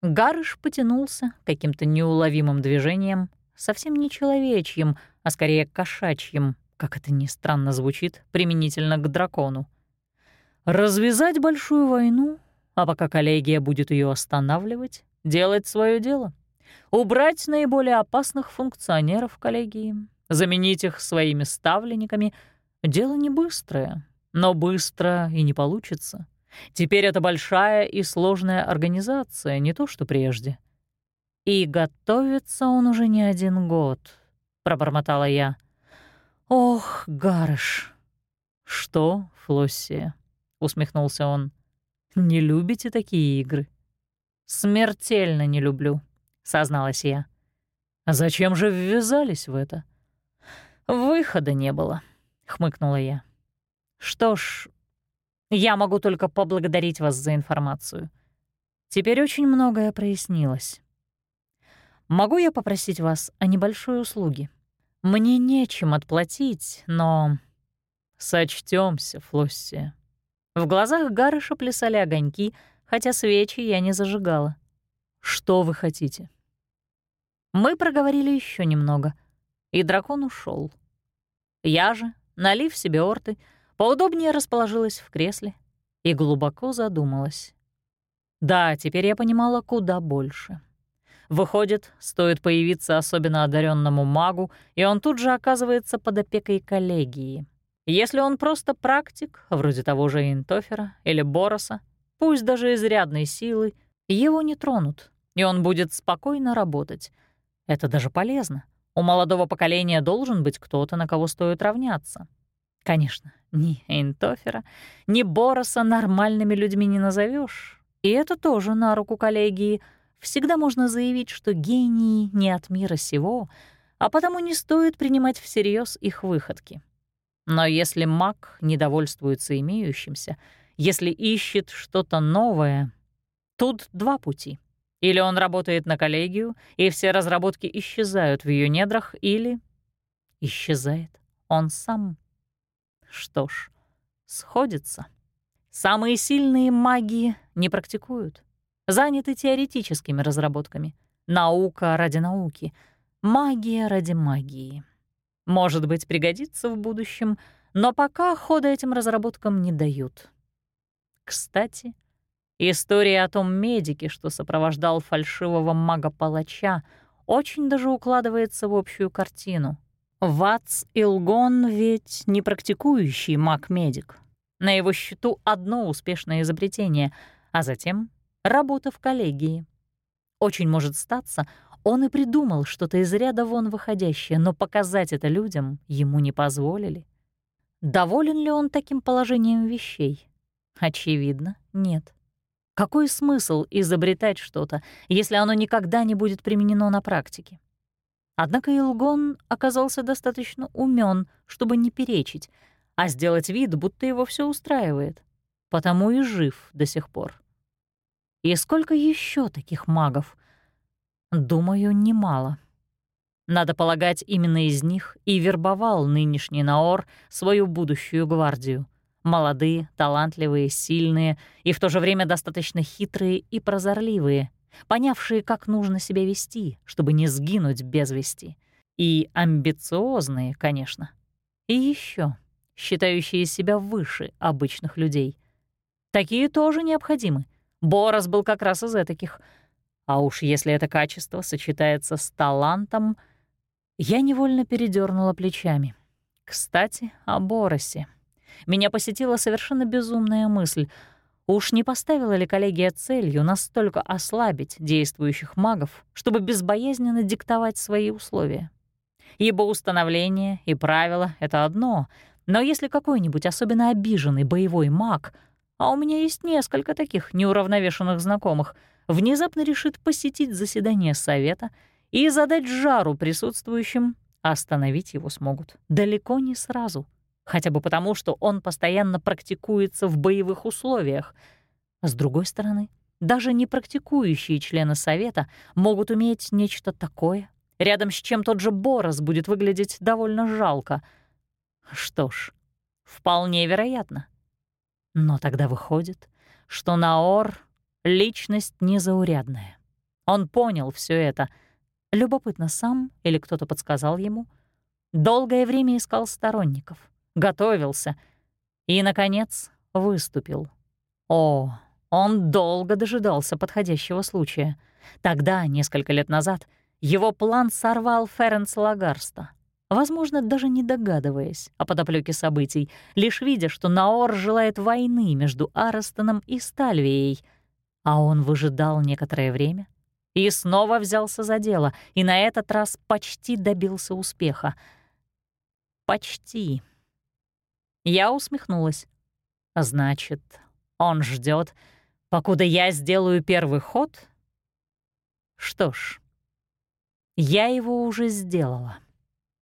Гарыш потянулся каким-то неуловимым движением, совсем не человечьим, а скорее кошачьим, как это ни странно звучит, применительно к дракону. Развязать большую войну, а пока коллегия будет ее останавливать, делать свое дело — убрать наиболее опасных функционеров коллегии, заменить их своими ставленниками — дело не быстрое, но быстро и не получится. Теперь это большая и сложная организация, не то что прежде. «И готовится он уже не один год», — пробормотала я. «Ох, Гарыш!» «Что, Флоссия?» — усмехнулся он. «Не любите такие игры?» «Смертельно не люблю», созналась я. «А зачем же ввязались в это?» «Выхода не было», — хмыкнула я. «Что ж, я могу только поблагодарить вас за информацию. Теперь очень многое прояснилось. Могу я попросить вас о небольшой услуге? Мне нечем отплатить, но...» Сочтёмся, Флоссия». В глазах Гарыша плясали огоньки, хотя свечи я не зажигала. «Что вы хотите?» Мы проговорили еще немного, и дракон ушел. Я же, налив себе орты, поудобнее расположилась в кресле и глубоко задумалась. Да, теперь я понимала куда больше. Выходит, стоит появиться особенно одаренному магу, и он тут же оказывается под опекой коллегии. Если он просто практик, вроде того же Интофера или Бороса, пусть даже изрядной силы, его не тронут, и он будет спокойно работать — это даже полезно. У молодого поколения должен быть кто-то, на кого стоит равняться. Конечно, ни Эйнтофера, ни Бороса нормальными людьми не назовешь. И это тоже на руку коллегии. Всегда можно заявить, что гении не от мира сего, а потому не стоит принимать всерьез их выходки. Но если маг недовольствуется имеющимся, если исчет что-то новое, тут два пути. Или он работает на коллегию, и все разработки исчезают в ее недрах, или исчезает он сам. Что ж, сходится. Самые сильные маги не практикуют. Заняты теоретическими разработками. Наука ради науки. Магия ради магии. Может быть, пригодится в будущем, но пока хода этим разработкам не дают. Кстати, История о том медике, что сопровождал фальшивого мага-палача, очень даже укладывается в общую картину. Вац Илгон ведь не практикующий маг-медик. На его счету одно успешное изобретение, а затем работа в коллегии. Очень может статься, он и придумал что-то из ряда вон выходящее, но показать это людям ему не позволили. Доволен ли он таким положением вещей? Очевидно, нет. Какой смысл изобретать что-то, если оно никогда не будет применено на практике? Однако Илгон оказался достаточно умен, чтобы не перечить, а сделать вид, будто его все устраивает. Потому и жив до сих пор. И сколько еще таких магов? Думаю, немало. Надо полагать, именно из них и вербовал нынешний Наор свою будущую гвардию — Молодые, талантливые, сильные и в то же время достаточно хитрые и прозорливые, понявшие, как нужно себя вести, чтобы не сгинуть без вести. И амбициозные, конечно. И еще считающие себя выше обычных людей. Такие тоже необходимы. Борос был как раз из таких. А уж если это качество сочетается с талантом, я невольно передернула плечами. Кстати, о Боросе меня посетила совершенно безумная мысль. Уж не поставила ли коллегия целью настолько ослабить действующих магов, чтобы безбоязненно диктовать свои условия? ибо установление и правила — это одно, но если какой-нибудь особенно обиженный боевой маг, а у меня есть несколько таких неуравновешенных знакомых, внезапно решит посетить заседание совета и задать жару присутствующим, остановить его смогут далеко не сразу, хотя бы потому, что он постоянно практикуется в боевых условиях. С другой стороны, даже непрактикующие члены совета могут уметь нечто такое, рядом с чем тот же Борос будет выглядеть довольно жалко. Что ж, вполне вероятно. Но тогда выходит, что Наор — личность незаурядная. Он понял все это. Любопытно, сам или кто-то подсказал ему. Долгое время искал сторонников, готовился и, наконец, выступил. О, он долго дожидался подходящего случая. Тогда, несколько лет назад, его план сорвал Ференс Лагарста. Возможно, даже не догадываясь о подоплеке событий, лишь видя, что Наор желает войны между Арестоном и Стальвией. А он выжидал некоторое время и снова взялся за дело, и на этот раз почти добился успеха. Почти. Я усмехнулась. Значит, он ждет, покуда я сделаю первый ход? Что ж, я его уже сделала.